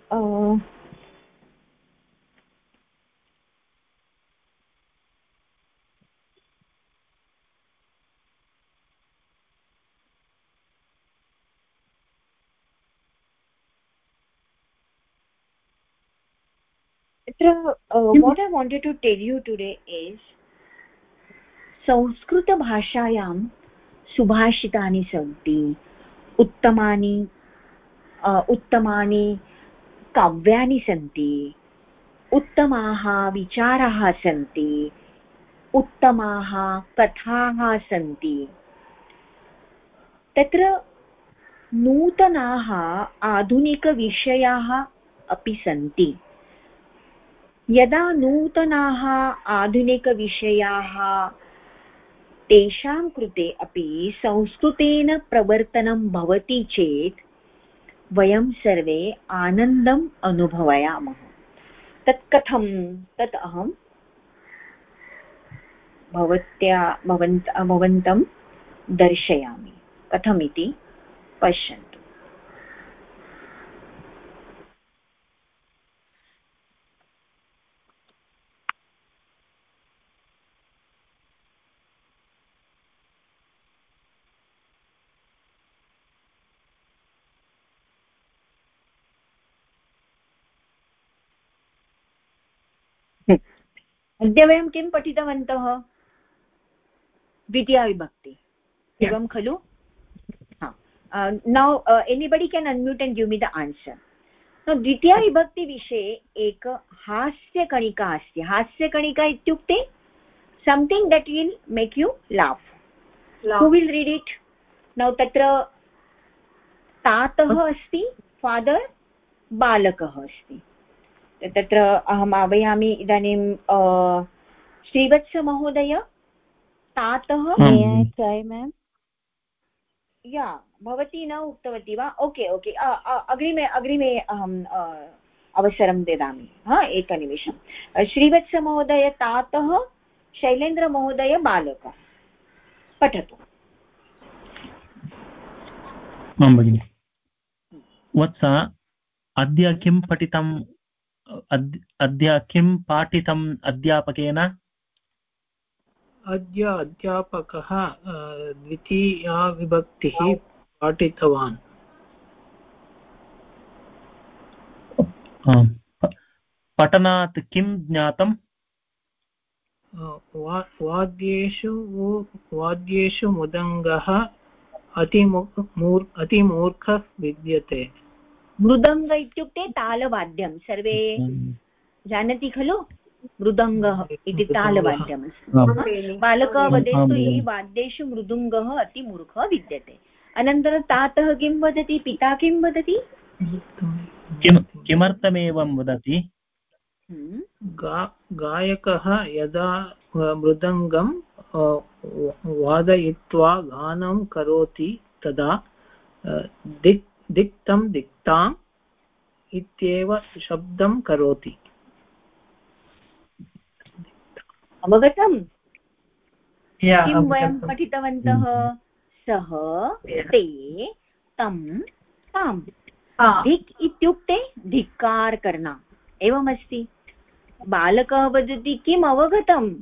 तत्र what I wanted to tell you today is संस्कृतभाषायां सुभाषितानि सन्ति उत्तमानि उत्तमानि काव्यानि सन्ति उत्तमाः विचाराः सन्ति उत्तमाः कथाः सन्ति तत्र नूतनाः आधुनिकविषयाः अपि सन्ति यदा नूतनाः आधुनिकविषयाः तेषां कृते अपि संस्कृतेन प्रवर्तनं भवति चेत् वयं सर्वे आनन्दम् अनुभवामः तत् कथं? तत् अहं भवत्या भवन्त, भवन्तं दर्शयामि। कथमिति? पश्यन्तु। अद्य वयं किं पठितवन्तः? द्वितीयाविभक्ति एवं खलु? Now anybody can unmute and give me the answer द्वितीयाविभक्तिविषये एक हास्यकणिका अस्ति हास्यकणिका इत्युक्ते something that will make you laugh who will read it now तत्र तातः अस्ति फादर् बालकः अस्ति। तत्र अहम् आह्वयामि इदानीं श्रीवत्समहोदय तातः मेम् या भवती न उक्तवती वा? ओके ओके अग्रिमे अग्रिमे अहम् अवसरं ददामि. हा एकनिमिषं श्रीवत्समहोदय तातः शैलेन्द्रमहोदय बालक. पठतु. आं भगिनि। वत्स अद्य किं पठितं अद्य किं पाठितम् अध्यापकेन? अद्य अध्यापकः द्वितीया विभक्तिः पाठितवान्। पठनात् किं ज्ञातम्? वाद्येषु वाद्येषु मुदङ्गः अतिमूर् अतिमूर्खः विद्यते। मृदङ्ग इत्युक्ते तालवाद्यं. सर्वे जानति खलु? मृदङ्गः इति तालवाद्यमस्ति बालकः वदतु हि? वाद्येषु मृदुङ्गः अतिमूर्खः विद्यते. अनन्तरं तातः किं वदति? पिता किं वदति? किमर्थमेवं वदति? गायकः यदा मृदङ्गं वादयित्वा गानं करोति तदा दिक् दिक्तं दिक्ताम् इत्येव शब्दं करोति। अवगतम् किं वयं पठितवन्तः? सः ते तं ताम् धिक् इत्युक्ते धिक्कार करणा एवमस्ति। बालकः वदति किम् अवगतम्?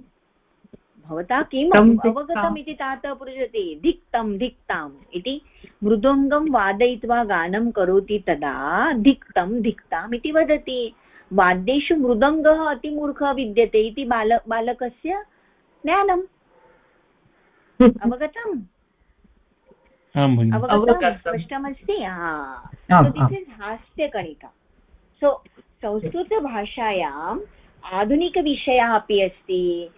भवता किम् अवगतम् इति तातः पृच्छति धिक्तं धिक्ताम् इति मृदङ्गं वादयित्वा गानं करोति तदा धिक्तं धिक्ताम् इति वदति। वाद्येषु मृदङ्गः अतिमूर्खः विद्यते इति बाल बालकस्य ज्ञानम्। अवगतम्? अवगतं स्पष्टमस्ति? हास्यकणिका। सो संस्कृतभाषायाम् आधुनिकविषयः अपि अस्ति।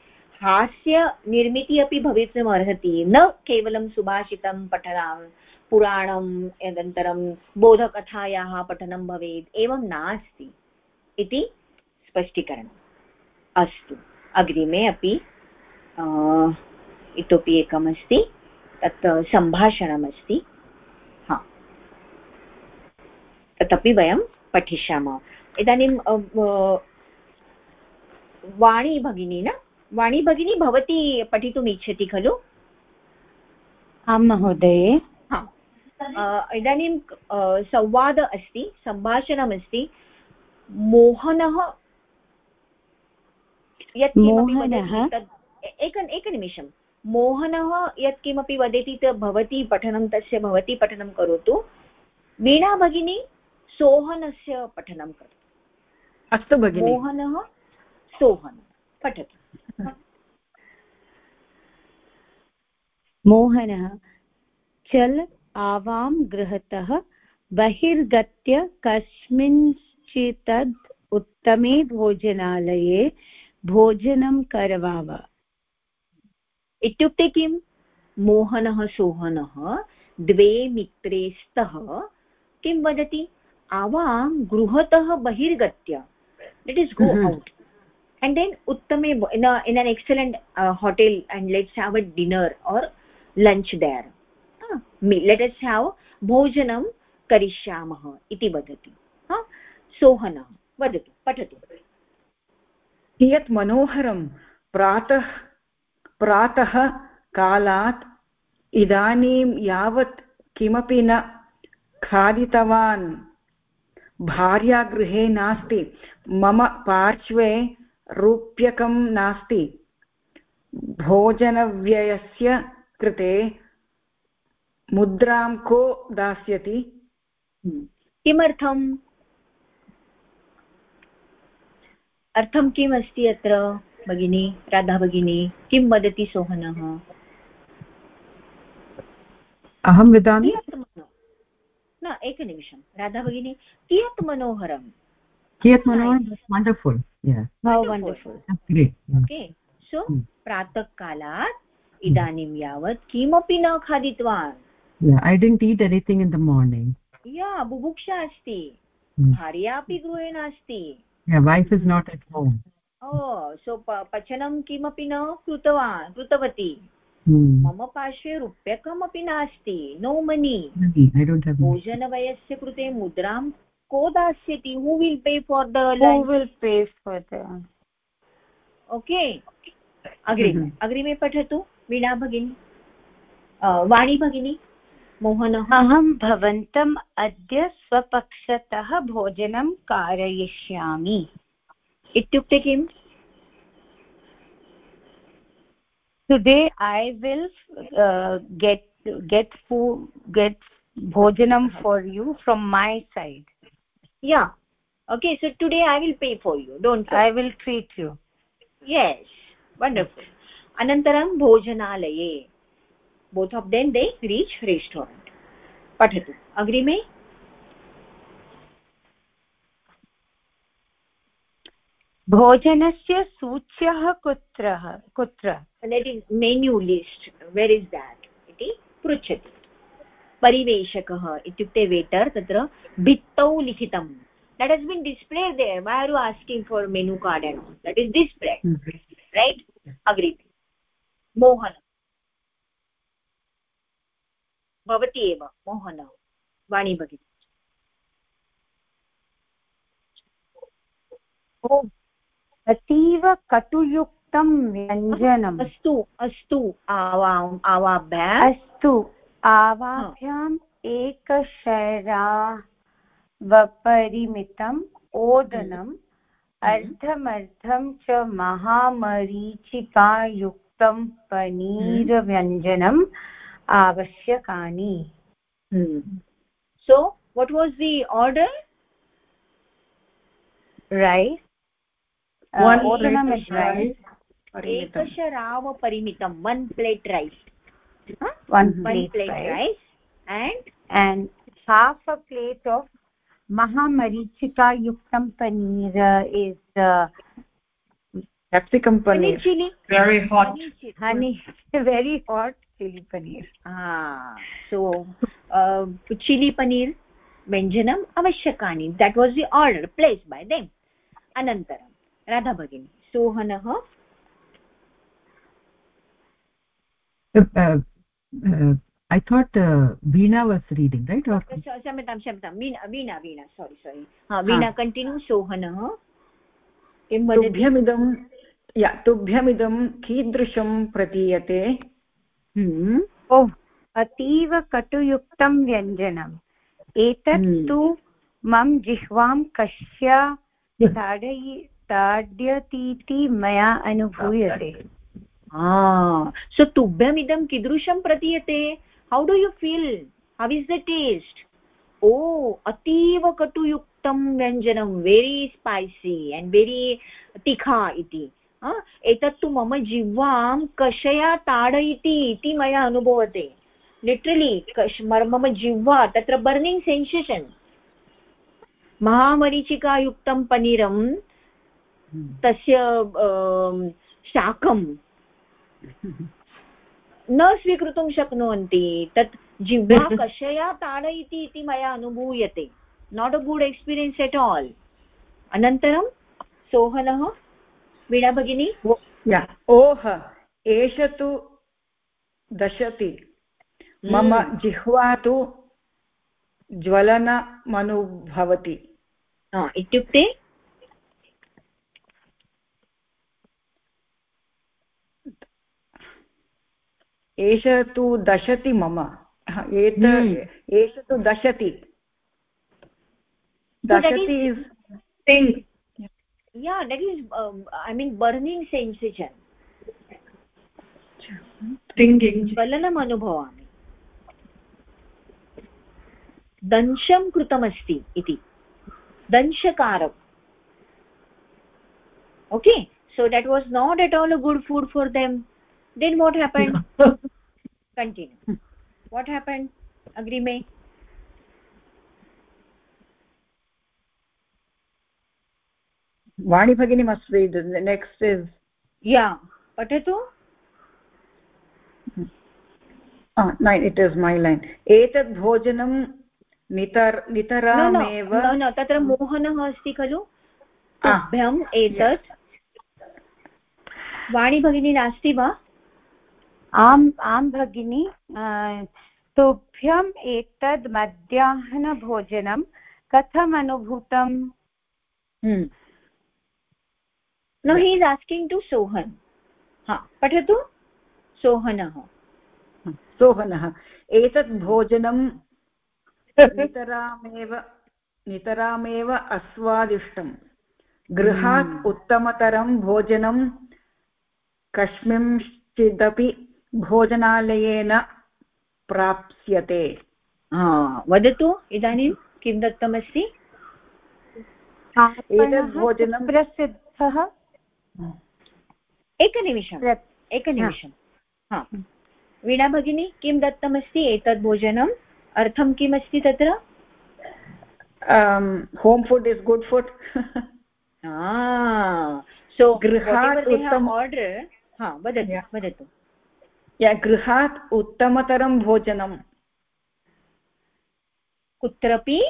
हास्यनिर्मितिः अपि भवितुम् अर्हति, न केवलं सुभाषितं पठनं, पुराणम् अनन्तरं बोधकथायाः पठनं भवेत्, एवं नास्ति इति स्पष्टीकरणम्। अस्तु, अग्रिमे अपि इतोपि एकमस्ति, तत् सम्भाषणमस्ति। हा। तदपि वयं पठिष्यामः। इदानीं वाणी भगिनी न? वाणी भगिनी भवती पठितुम् इच्छति खलु? आं महोदये। इदानीं संवादः अस्ति सम्भाषणमस्ति। मोहनः यत् एक एकनिमिषं। मोहनः यत्किमपि वदति त भवती पठनं तस्य भवती पठनं करोतु। वीणा भगिनी सोहनस्य पठनं करोतु। अस्तु भगिनि। मोहनः सोहन पठतु। मोहनः चल आवां गृहतः बहिर्गत्य कस्मिंश्चित् उत्तमे भोजनालये भोजनं करवाव। इत्युक्ते किं? मोहनः सोहनः द्वे मित्रे स्तः किं वदति? आवां गृहतः बहिर्गत्य। Let us go out and then uttame in, a, in an excellent uh, hotel and let's have a dinner or lunch there uh, let us have bhojanam karishyamah iti vadati ha sohana vadatu patatu कियत् मनोहरं प्रातः प्रातः कालात् इदानीं यावत् किमपि न खादितवान् भार्यागृहे नास्ति मम पार्श्वे रूप्यकं नास्ति। भोजनव्ययस्य कृते मुद्रां को दास्यति? किमर्थम्? अर्थं किम् अस्ति अत्र भगिनी राधा भगिनी? किं वदति सोहनः? अहं वदामि। न एकनिमिषं। राधा भगिनी कियत् मनोहरं कियत् मनोहरं वण्डर्फुल् ओके सो प्रातःकालात् इदानीं यावत् किमपि न खादितवान्। I didn't eat anything in the morning या बुभुक्षा अस्ति। भार्या अपि गृहे नास्ति। Wife is not at home oh so पचनं किमपि न कृतवान् कृतवती। मम पार्श्वे रूप्यकमपि नास्ति। नो मनी भोजनवयस्य कृते मुद्रां को दास्यति who will pay for the will pay for the okay अग्रिमे अग्रिमे पठतु वीणा भगिनी वाणी भगिनी मोहनः अहं भवन्तम् अद्य स्वपक्षतः भोजनं कारयिष्यामि इत्युक्ते किम् today I will get get food get भोजनं for you from my side yeah okay so today i will pay for you don't worry. i will treat you yes wonderful anantaram bhojanalaye both of them they reach restaurant pathatu agrime भोजनस्य सूच्यः कुत्र कुत्र menu list where is that इति पृच्छति परिवेशकः इत्युक्ते waiter तत्र भित्तौ लिखितं that has been display there why are you asking for menu card and all that is display right अग्रि Mohan भवति एव. मोहन. वाणी भगिनी. अतीवकटुयुक्तं व्यञ्जनम्. अस्तु अस्तु. आवाम् आवाभ्य अस्तु. आवाभ्याम् एकशरावपरिमितम् ओदनम् अर्धमर्धं च महामरीचिकायुक्तं पनीरव्यञ्जनम् आवश्यकानि। So what was the order rice ओदनम् एकशरावपरिमितं one plate rice one plate, plate rice. and and half a plate of mahamarichika yuktam paneer is uh, capsicum paneer chili very hot honey very hot chili paneer ah so uh, chili paneer व्यञ्जनम् आवश्यकानि that was the order place by them अनन्तरं राधा भगिनी सोहनः I thought uh, Veena was reading, right? Or... क्षम्यतां क्षम्यतां वीणा वीणा वीणा सोरि सोरि हा वीणा continue सोहनः किं तुभ्यमिदं या तुभ्यमिदं कीदृशं प्रतीयते ओ अतीव कटुयुक्तं व्यञ्जनम् एतत् तु मम जिह्वां कस्य ताडयि ताड्यतीति मया अनुभूयते सो तुभ्यमिदं कीदृशं प्रतीयते? How do you feel how is the taste oh अतीव कटुयुक्तं व्यञ्जनं वेरि स्पैसि एण्ड् वेरि तिखा इति. एतत् तु मम जिह्वां कषया ताडयति इति मया अनुभूयते लिटरलि मम जिह्वा तत्र बर्निङ्ग् सेन्सेशन् महामरीचिकायुक्तं पनीरं तस्य शाकं न स्वीकर्तुं शक्नुवन्ति। तत् जिह्वा कषया ताडयति इति मया अनुभूयते। Not a good experience at all अनन्तरं सोहनः वीणा भगिनी ओह एष तु दशति। मम हम्म। जिह्वा तु ज्वलनमनुभवति। इत्युक्ते एष तु दशति मम। एत एष तु दशति। दशति दंशं कृतमस्ति इति दंशकारम् okay so that was not at all a good food for them then what happened continue what happened agrime Vani भगिनी must read the next is yeah patatu nine it is my line एतत् भोजनं नितर नितरामेव न तत्र मोहनः अस्ति खलु तुभ्यम् एतत् वाणी भगिनी नास्ति वा आम् आं भगिनि तुभ्यम् एतद् मध्याह्नभोजनं कथम् अनुभूतम् न हि इस् आस्किङ्ग् टु सोहन् हा पठतु? सोहनः सोहनः एतत् भोजनं नितरामेव नितरामेव अस्वादिष्टं। गृहात् हम्म। उत्तमतरं भोजनं कस्मिंश्चिदपि भोजनालयेन प्राप्स्यते। वदतु इदानीं किं दत्तमस्ति? एतत् भोजनं प्रसिद्धः? एकनिमिषम् एकनिमिषं हा। वीणा भगिनी किं दत्तमस्ति एतद् भोजनम्? अर्थं किमस्ति तत्र? Home food is good food so गृहात् आर्डर् हा वदतु वदतु। गृहात् उत्तमतरं भोजनं? कुत्रपि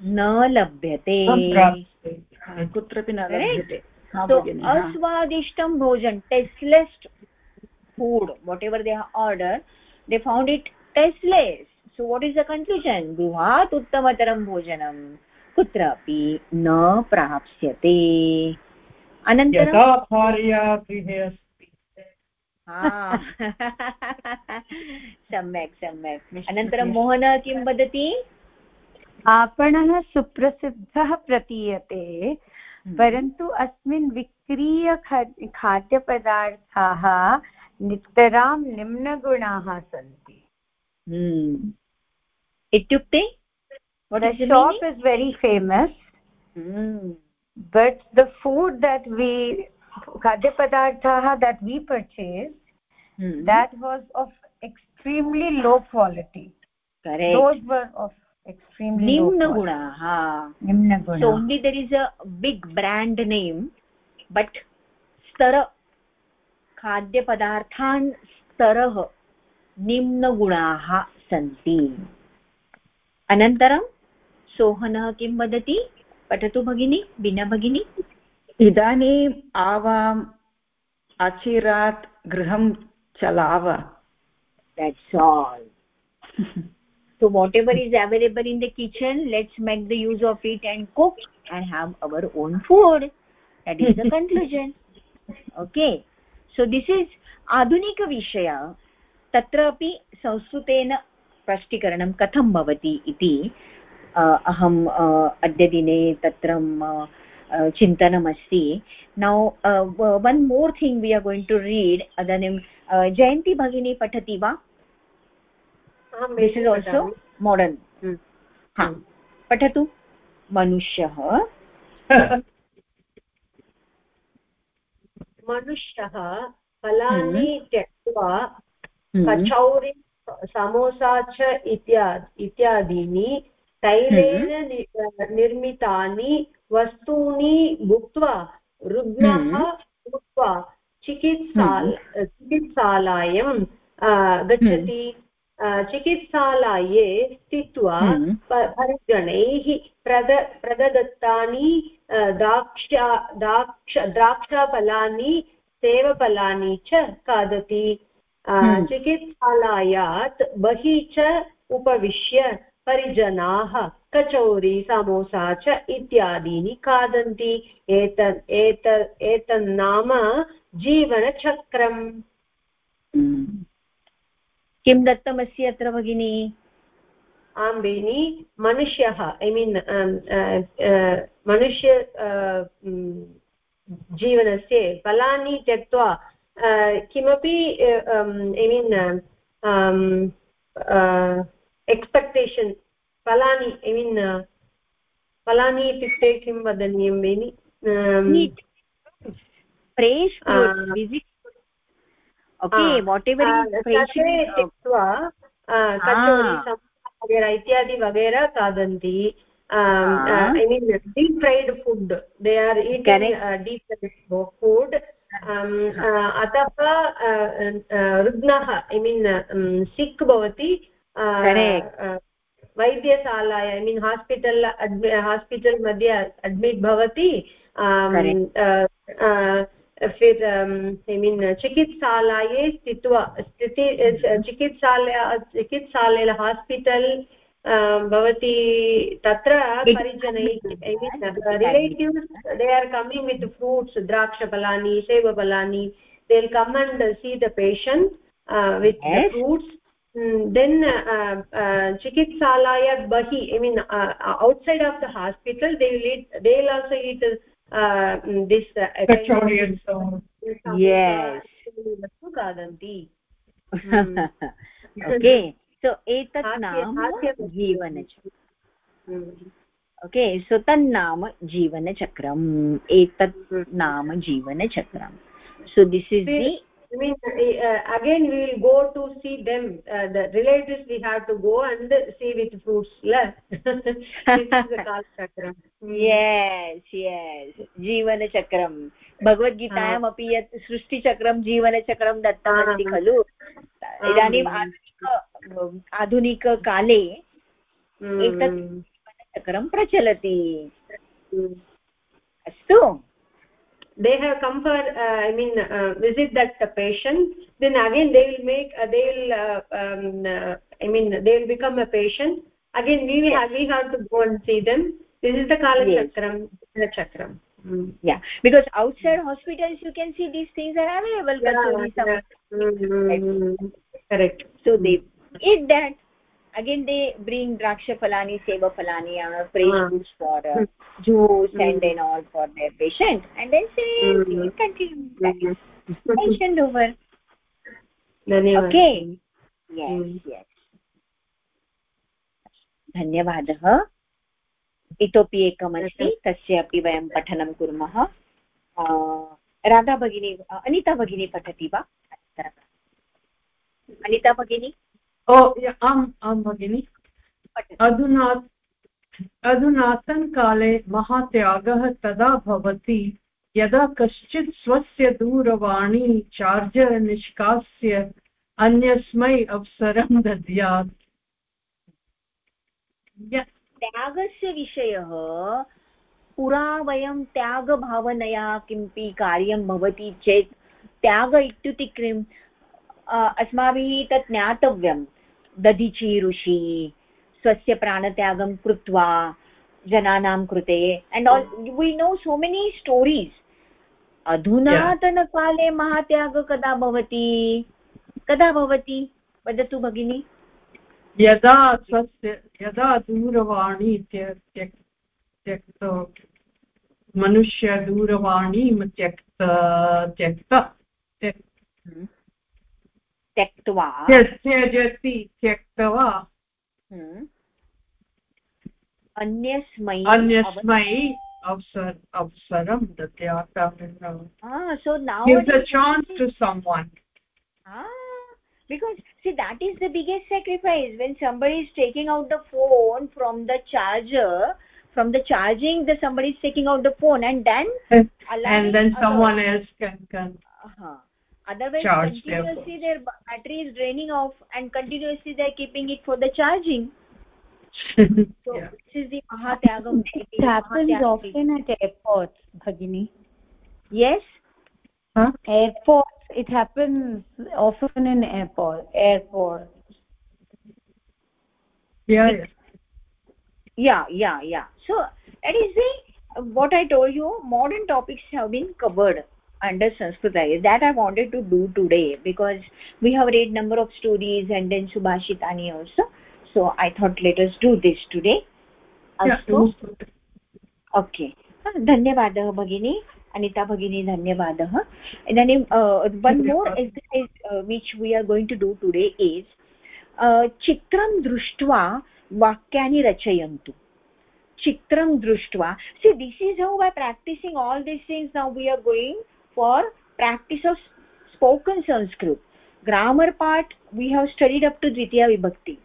न लभ्यते। कुत्रापि न लभ्यते। अस्वादिष्टं भोजन टेस्ट्लेस् food whatever they have ordered they found it tasteless. So what is the conclusion? गृहात् उत्तमतरं भोजनं कुत्रापि न प्राप्स्यते अनन्तरं सम्यक् सम्यक्। अनन्तरं मोहनः किं वदति? आपणः सुप्रसिद्धः प्रतीयते परन्तु अस्मिन् विक्रीय खाद्यपदार्थाः नितरां निम्नगुणाः सन्ति। इत्युक्ते? The shop is very famous mm. but the food खाद्यपदार्थाः that we purchase that was of extremely low quality निम्नगुणाः only there is a big brand name but स्तर खाद्यपदार्थान् स्तरः निम्नगुणाः सन्ति अनन्तरं सोहनः किं वदति पठतु भगिनी बिना भगिनी इदानीम् आवाम् अचिरात् गृहं चलाव। That's all so whatever is available in the kitchen let's make the use of it and cook and have our own food that is the conclusion okay so this is आधुनिकविषय तत्रापि संस्कृतेन स्पष्टीकरणं कथं भवति इति अहम् अद्यदिने तत्र चिन्तनमस्ति now one more thing we are going to read इदानीं जयन्ती भगिनी पठति वा दिस् इस् आल्सो मोडर्न् हा पठतु मनुष्यः मनुष्यः फलानि त्यक्त्वा कचौरि समोसा च इत्यादि इत्यादीनि तैलेन निर्मितानि वस्तूनि भुक्त्वा रुग्णः भूत्वा चिकित्साल चिकित्सालयं गच्छति। चिकित्सालये स्थित्वा परिजनैः प्रद प्रदत्तानि द्राक्षा द्राक्ष द्राक्षाफलानि सेवफलानि च खादति। चिकित्सालयात् बहिः च उपविश्य परिजनाः कचौरी, समोसा च इत्यादीनि खादन्ति। एतत् एतत् एतन्नाम जीवनचक्रम्। किं दत्तमस्ति अत्र भगिनी? आं भगिनि, मनुष्यः ऐ मीन् मनुष्य जीवनस्य फलानि त्यक्त्वा किमपि ऐ मीन् एक्स्पेक्टेशन् फलानि ऐ मीन् फलानि इत्युक्ते किं वदनीयं बेनि त्यक्त्वा इत्यादि वगेरा खादन्ति I mean deep fried food they are eating deep fried food अतः रुग्णः ऐ मीन् सिक् भवति वैद्यशालाय ऐ मीन् हास्पिटल् हास्पिटल् मध्ये अड्मिट् भवति फिर् ऐ मीन् चिकित्सालये स्थित्वा स्थिति चिकित्सालय चिकित्सालय हास्पिटल् भवति तत्र परिजनैः I mean relatives they are coming with fruits द्राक्षफलानि सेवफलानि they will come and see the patient with fruits then uh, uh, chikitsalayat bahi i mean uh, outside of the hospital they will eat they will also eat uh, this uh, kachori and so on yes खादन्ति okay so एतत् नाम जीवनचक्रम् okay so तन्नाम जीवनचक्रम् एतत् नाम जीवनचक्रम् so this is the I mean, uh, again we will go to see them. Uh, the relatives we have to go and see with fruits. this is the Kal Chakram. Yes, yes. जीवनचक्रं भगवद्गीतायामपि यत् सृष्टिचक्रं जीवनचक्रं दत्तमस्ति खलु इदानीम् आधुनिक आधुनिककाले एतत् जीवनचक्रं प्रचलति अस्तु they have come for uh, i mean uh, visit that uh, patient then again they will make uh, they will uh, um, uh, i mean they will become a patient again we will yes. we have to go and see them this is the kala yes. chakram the chakram mm. yeah because outside hospitals you can see these things are available yeah, yeah. Mm -hmm. correct so they eat that again they bring draksha falani seva falani uh, fresh Ah. goods for uh, juice Mm. and then all for their patient and then say Mm. continue that is mentioned over धन्यवादः okay yes Mm. yes धन्यवादः इतोपि एकमस्ति तस्य अपि वयं पठनं कुर्मः राधा भगिनी अनिता भगिनी पठति वा अनिता भगिनी ओ आम् आं भगिनि। अधुना अधुनातनकाले महात्यागः तदा भवति यदा कश्चित् स्वस्य दूरवाणी चार्जर् निष्कास्य अन्यस्मै अवसरं दद्यात्। त्यागस्य विषयः पुरा वयं त्यागभावनया किमपि कार्यं भवति चेत् त्याग इत्युक्ते किम्? अस्माभिः तत् ज्ञातव्यं दधिची ऋषि स्वस्य प्राणत्यागं कृत्वा जनानां कृते. And all we know so many stories अधुनातनकाले महात्याग कदा भवति? कदा भवति? वदतु भगिनी. यदा स्वस्य यदा दूरवाणी त्य- त्यक् त्यक्त मनुष्यदूरवाणीं त्यक्त त्यक्त त्यक् त्यक्त्वा त्यज- त्यजति त्यक्त्वा हम्म। अन्यस्मै अन्यस्मै अवसर अवसरं दद्यात् ah so now gives a chance to someone ah because see that is the biggest sacrifice when somebody is taking out the phone from the charger from the charging the somebody is taking out the phone and then allowing and then other- someone else can can uh-huh. otherwise Charge their continuously their battery is draining off and continuously they are keeping it for the charging. So yeah. this is the mahatyagam it happens often at airports bhagini. Yes? Huh? airports it happens often in airport airport yeah, yeah. yeah yeah yeah. So that is the what i told you modern topics have been covered under sanskrit that i wanted to do today because we have read number of stories and then subhashitani also so i thought let us do this today अस्तु. Okay धन्यवादः भगिनी अनिता भगिनी धन्यवादः इदानीं one more exercise which we are going to do today is चित्रं दृष्ट्वा वाक्यानि रचयन्तु चित्रं दृष्ट्वा see this is how by practicing all these things now we are going for practice of spoken Sanskrit grammar part we have studied up to dvitiya vibhakti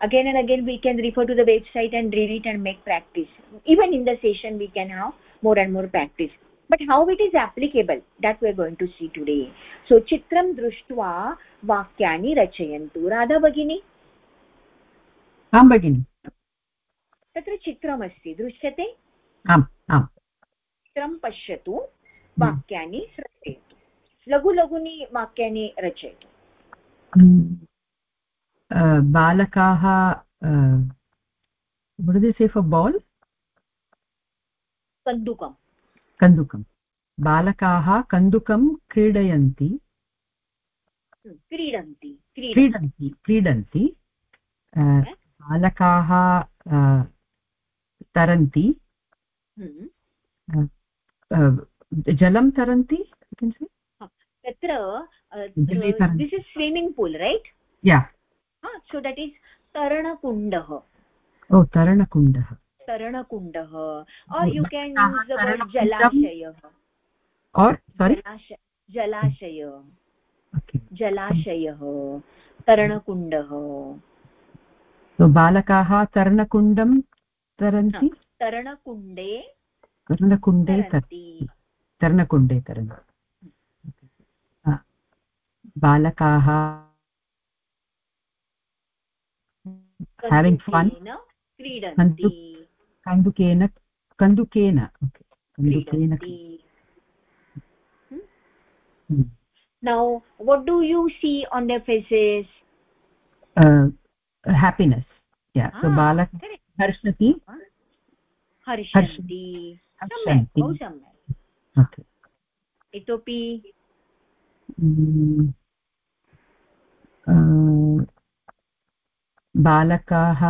again and again we can refer to the website and read it and make practice even in the session we can have more and more practice but how it is applicable that we are going to see today so chitram drishtva vakyani rachayantu radha bagini आं भगिनि तत्र चित्रमस्ति दृश्यते आम् आम् चित्रं पश्यतु वाक्यानि रचयतु लघु लघुनि वाक्यानि रचयतु बालकाः बाल् कन्दुकं कन्दुकं बालकाः कन्दुकं क्रीडयन्ति. क्रीडन्ति क्रीडन्ति. क्रीडन्ति बालकाः तरन्ति. जलं तरन्ति तत्र। This is swimming pool right so that is तरणकुण्डः। Oh तरणकुण्डः। तरणकुण्डः और् यु केन् वर्ड् तरणकुण्डं- जलाशयः। जलाशय जलाशयः। तरणकुण्डः। बालकाः तरणकुण्डं तरन्ति? तरणकुण्डे तरणकुण्डे तर तरन्ति। तरणकुण्डे हा. बालकाः having fun? कन्दुकेन कन्दुकेन कन्दुकेन। ओके। कन्दुकेन Hmm. now what do you see on their faces? Happiness yeah so Ah, बालक correct. हर्षति। हर्षन्ति। सम्यक् हर्षन्ति बहु सम्यक्। इतोपि बालकाः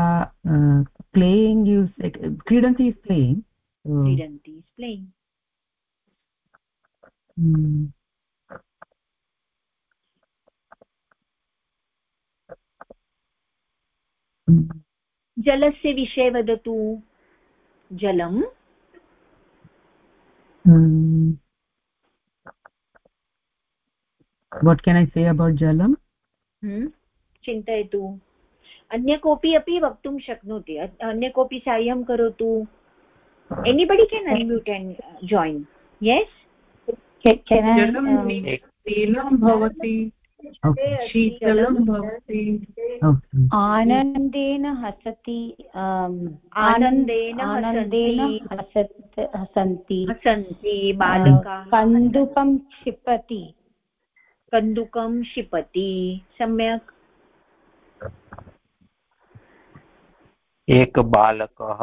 प्लेयिङ्ग् यूस् क्रीडन्ति इस् प्लेयिङ्ग् क्रीडन्ति प्लेयिङ्ग् जलस्य विषये वदतु जलम् what केन् ऐ से अबौट् जलं चिन्तयतु अन्य कोऽपि अपि वक्तुं शक्नोति. अन्य कोऽपि साहाय्यं करोतु. Anybody can unmute and join yes भवति शीतलं भवति आनन्देन हसति आनन्देन आनन्देन हसत् हसन्ति हसन्ति बालकाः कन्दुकं क्षिपति कन्दुकं क्षिपति सम्यक् एक बालकः।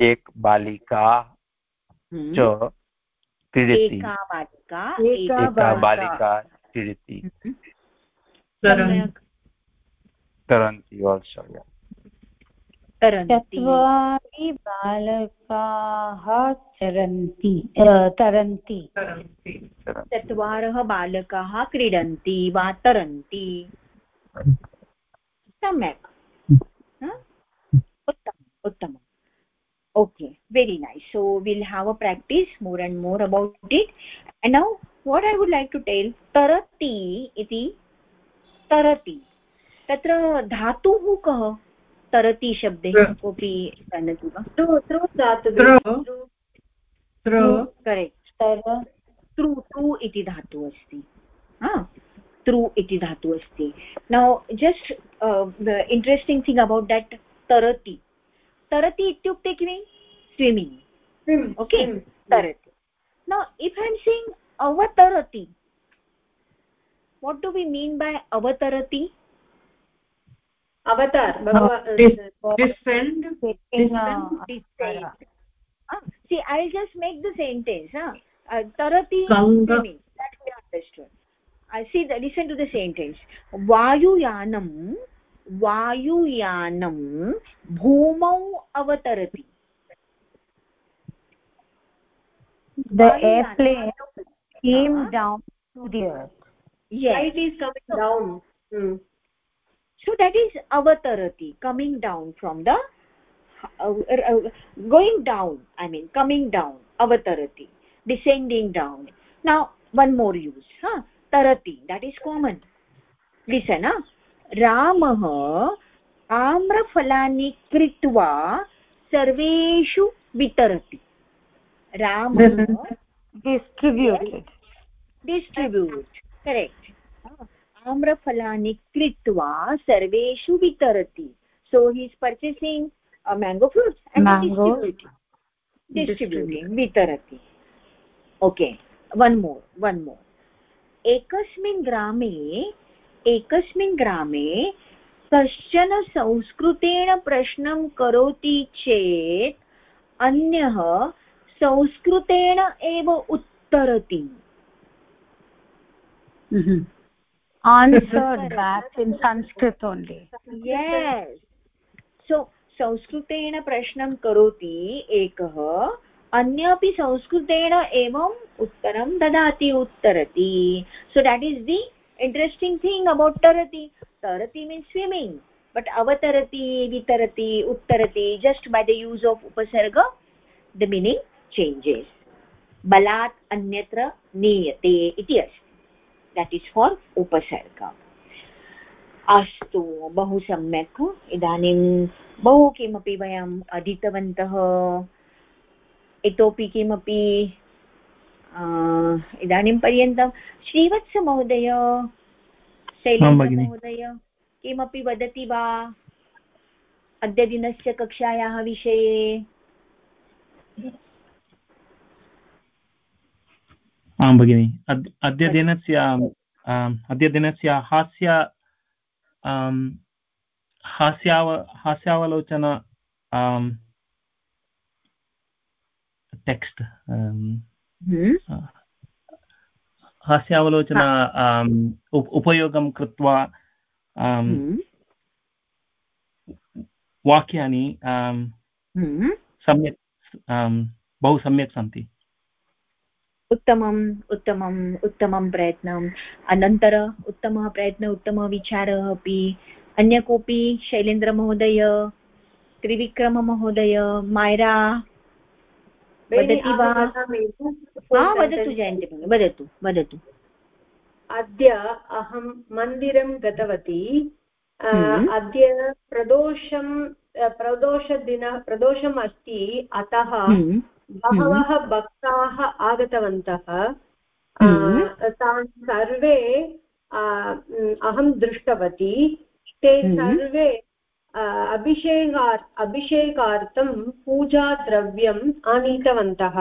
एक बालिका। च क्रीडति एका बालिका एका बालिका क्रीडति तरन्ति आल्सो चत्वारि बालकाः चरन्ति तरन्ति। चत्वारः बालकाः क्रीडन्ति वा तरन्ति। सम्यक्। उत्तमम् उत्तमम्। okay very nice. So we'll have a practice more and more about it. And now what I would like to tell तरति इति तरति तत्र धातुः कः? तरति शब्दे कोऽपि जानति वा? इति धातु अस्ति। त्रु इति धातु अस्ति। Now just interesting thing about that तरति तरति इत्युक्ते किमि? स्विमिङ्ग् ओके तरति न if I sing avatarati what do we mean by avatarati avatar descend descend see i'll just make the sentence huh? uh, tarati that we understood i see the listen to the sentence vayuyanam वायुयानं भूमौ अवतरति the airplane came uh -huh. down to the earth yes light is coming so, down hmm. so that is avatarati coming down from the uh, uh, going down i mean coming down avatarati descending down now one more use huh tarati that is common listen huh रामः आम्रफलानि कृत्वा सर्वेषु वितरति रामः डिस्ट्रिब्यूटेड् distribute correct आम्रफलानि कृत्वा सर्वेषु वितरति so he is purchasing mango fruits distributing वितरति okay one more one more एकस्मिन् ग्रामे एकस्मिन् ग्रामे कश्चन संस्कृतेन प्रश्नं करोति चेत् अन्यः संस्कृतेन एव उत्तरति। mm-hmm. संस्कृतेन प्रश्नं करोति एकः अन्यपि संस्कृतेन एवम् उत्तरं ददाति उत्तरति। So that is the interesting thing about तरति। तरति मीन्स् स्विमिङ्ग् बट् अवतरति वितरति उत्तरति just by the use of उपसर्ग the meaning changes. Balat anyatra niyate iti asti that is for upasarga अस्तु बहु सम्यक् इदानीं बहु किमपि वयम् अधीतवन्तः इतोपि किमपि इदानीं पर्यन्तं श्रीवत्समहोदय शैलेन्द्रमहोदय किमपि वदति वा अद्यदिनस्य कक्षायाः विषये आं भगिनि अद्यदिनस्य अद्यदिनस्य हास्य हास्याव हास्यावलोचन टेक्स्ट् हम्म। हास्यावलोचना उपयोगं कृत्वा हम्म। वाक्यानि हम्म। सम्यक् बहु सम्यक् सन्ति उत्तमम् उत्तमम् उत्तमं प्रयत्नम्। अनन्तर उत्तमः प्रयत्नः उत्तमः विचारः अपि। अन्य कोऽपि? शैलेन्द्रमहोदय त्रिविक्रममहोदय मायरा वदति वा? वदतु जयन्ति वदतु वदतु। अद्य अहं मन्दिरं गतवती। हम्म। अद्य प्रदोषं प्रदोषदिन प्रदोषम् अस्ति अतः हम्म। बहवः भक्ताः आगतवन्तः। तान् सर्वे अहं दृष्टवती। ते सर्वे अभिषेकार् अभिषेकार्थं पूजाद्रव्यम् आनीतवन्तः।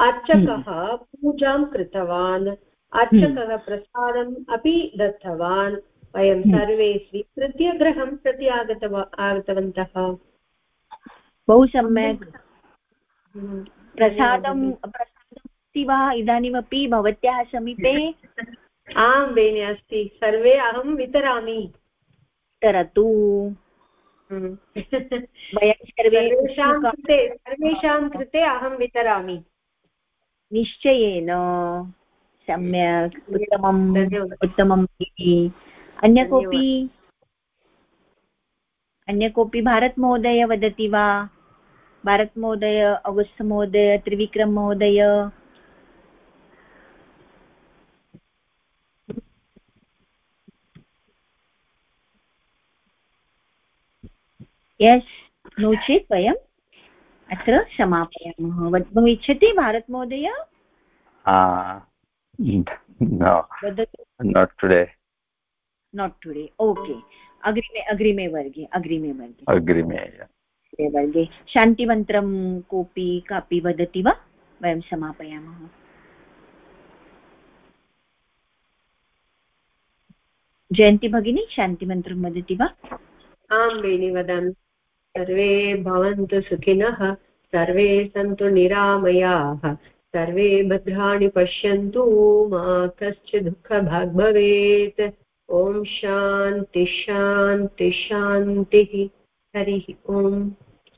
अर्चकः पूजां कृतवान्। अर्चकः प्रसादम् अपि दत्तवान्। वयं सर्वे स्वीकृत्य गृहं प्रति आगतव आगतवन्तः। बहु सम्यक्। प्रसादं प्रसादम् अस्ति वा? इदानीमपि भवत्याः समीपे? आं बेनि अस्ति। सर्वे अहं वितरामि। तरतु हम्म। वयं सर्वेषां कृते सर्वेषां कृते अहं वितरामि। निश्चयेन। सम्यक् उत्तमम् उत्तमम् अन्य कोऽपि अन्य कोऽपि भारतमहोदय वदति वा? भारतमहोदय अगस्त्यमहोदय त्रिविक्रममहोदय यस् नो चेत् वयम् अत्र समापयामः। वक्तुम् इच्छति भारतमहोदय? नाट् टुडे ओके अग्रिमे अग्रिमे वर्गे अग्रिमे वर्गे। अग्रिमे वर्गे। शान्तिमन्त्रं कोऽपि कापि वदति वा? वयं समापयामः। जयन्ती भगिनी, शान्तिमन्त्रं वदति वा? आं बेनि वदामि सर्वे भवन्तु सुखिनः, सर्वे सन्तु निरामयाः, सर्वे भद्राणि पश्यन्तु मा कश्चित् दुःखभाग् भवेत्। ॐ शान्ति शान्ति, शान्तिः। हरिः ओम्।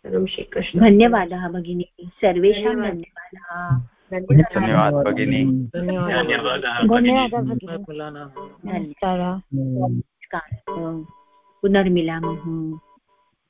सर्वं श्रीकृष्ण धन्यवादः भगिनी. सर्वेषां धन्यवादः. धन्यवादः. भगिनी. धन्यवादः. धन्यवादः पुनर्मिलामः.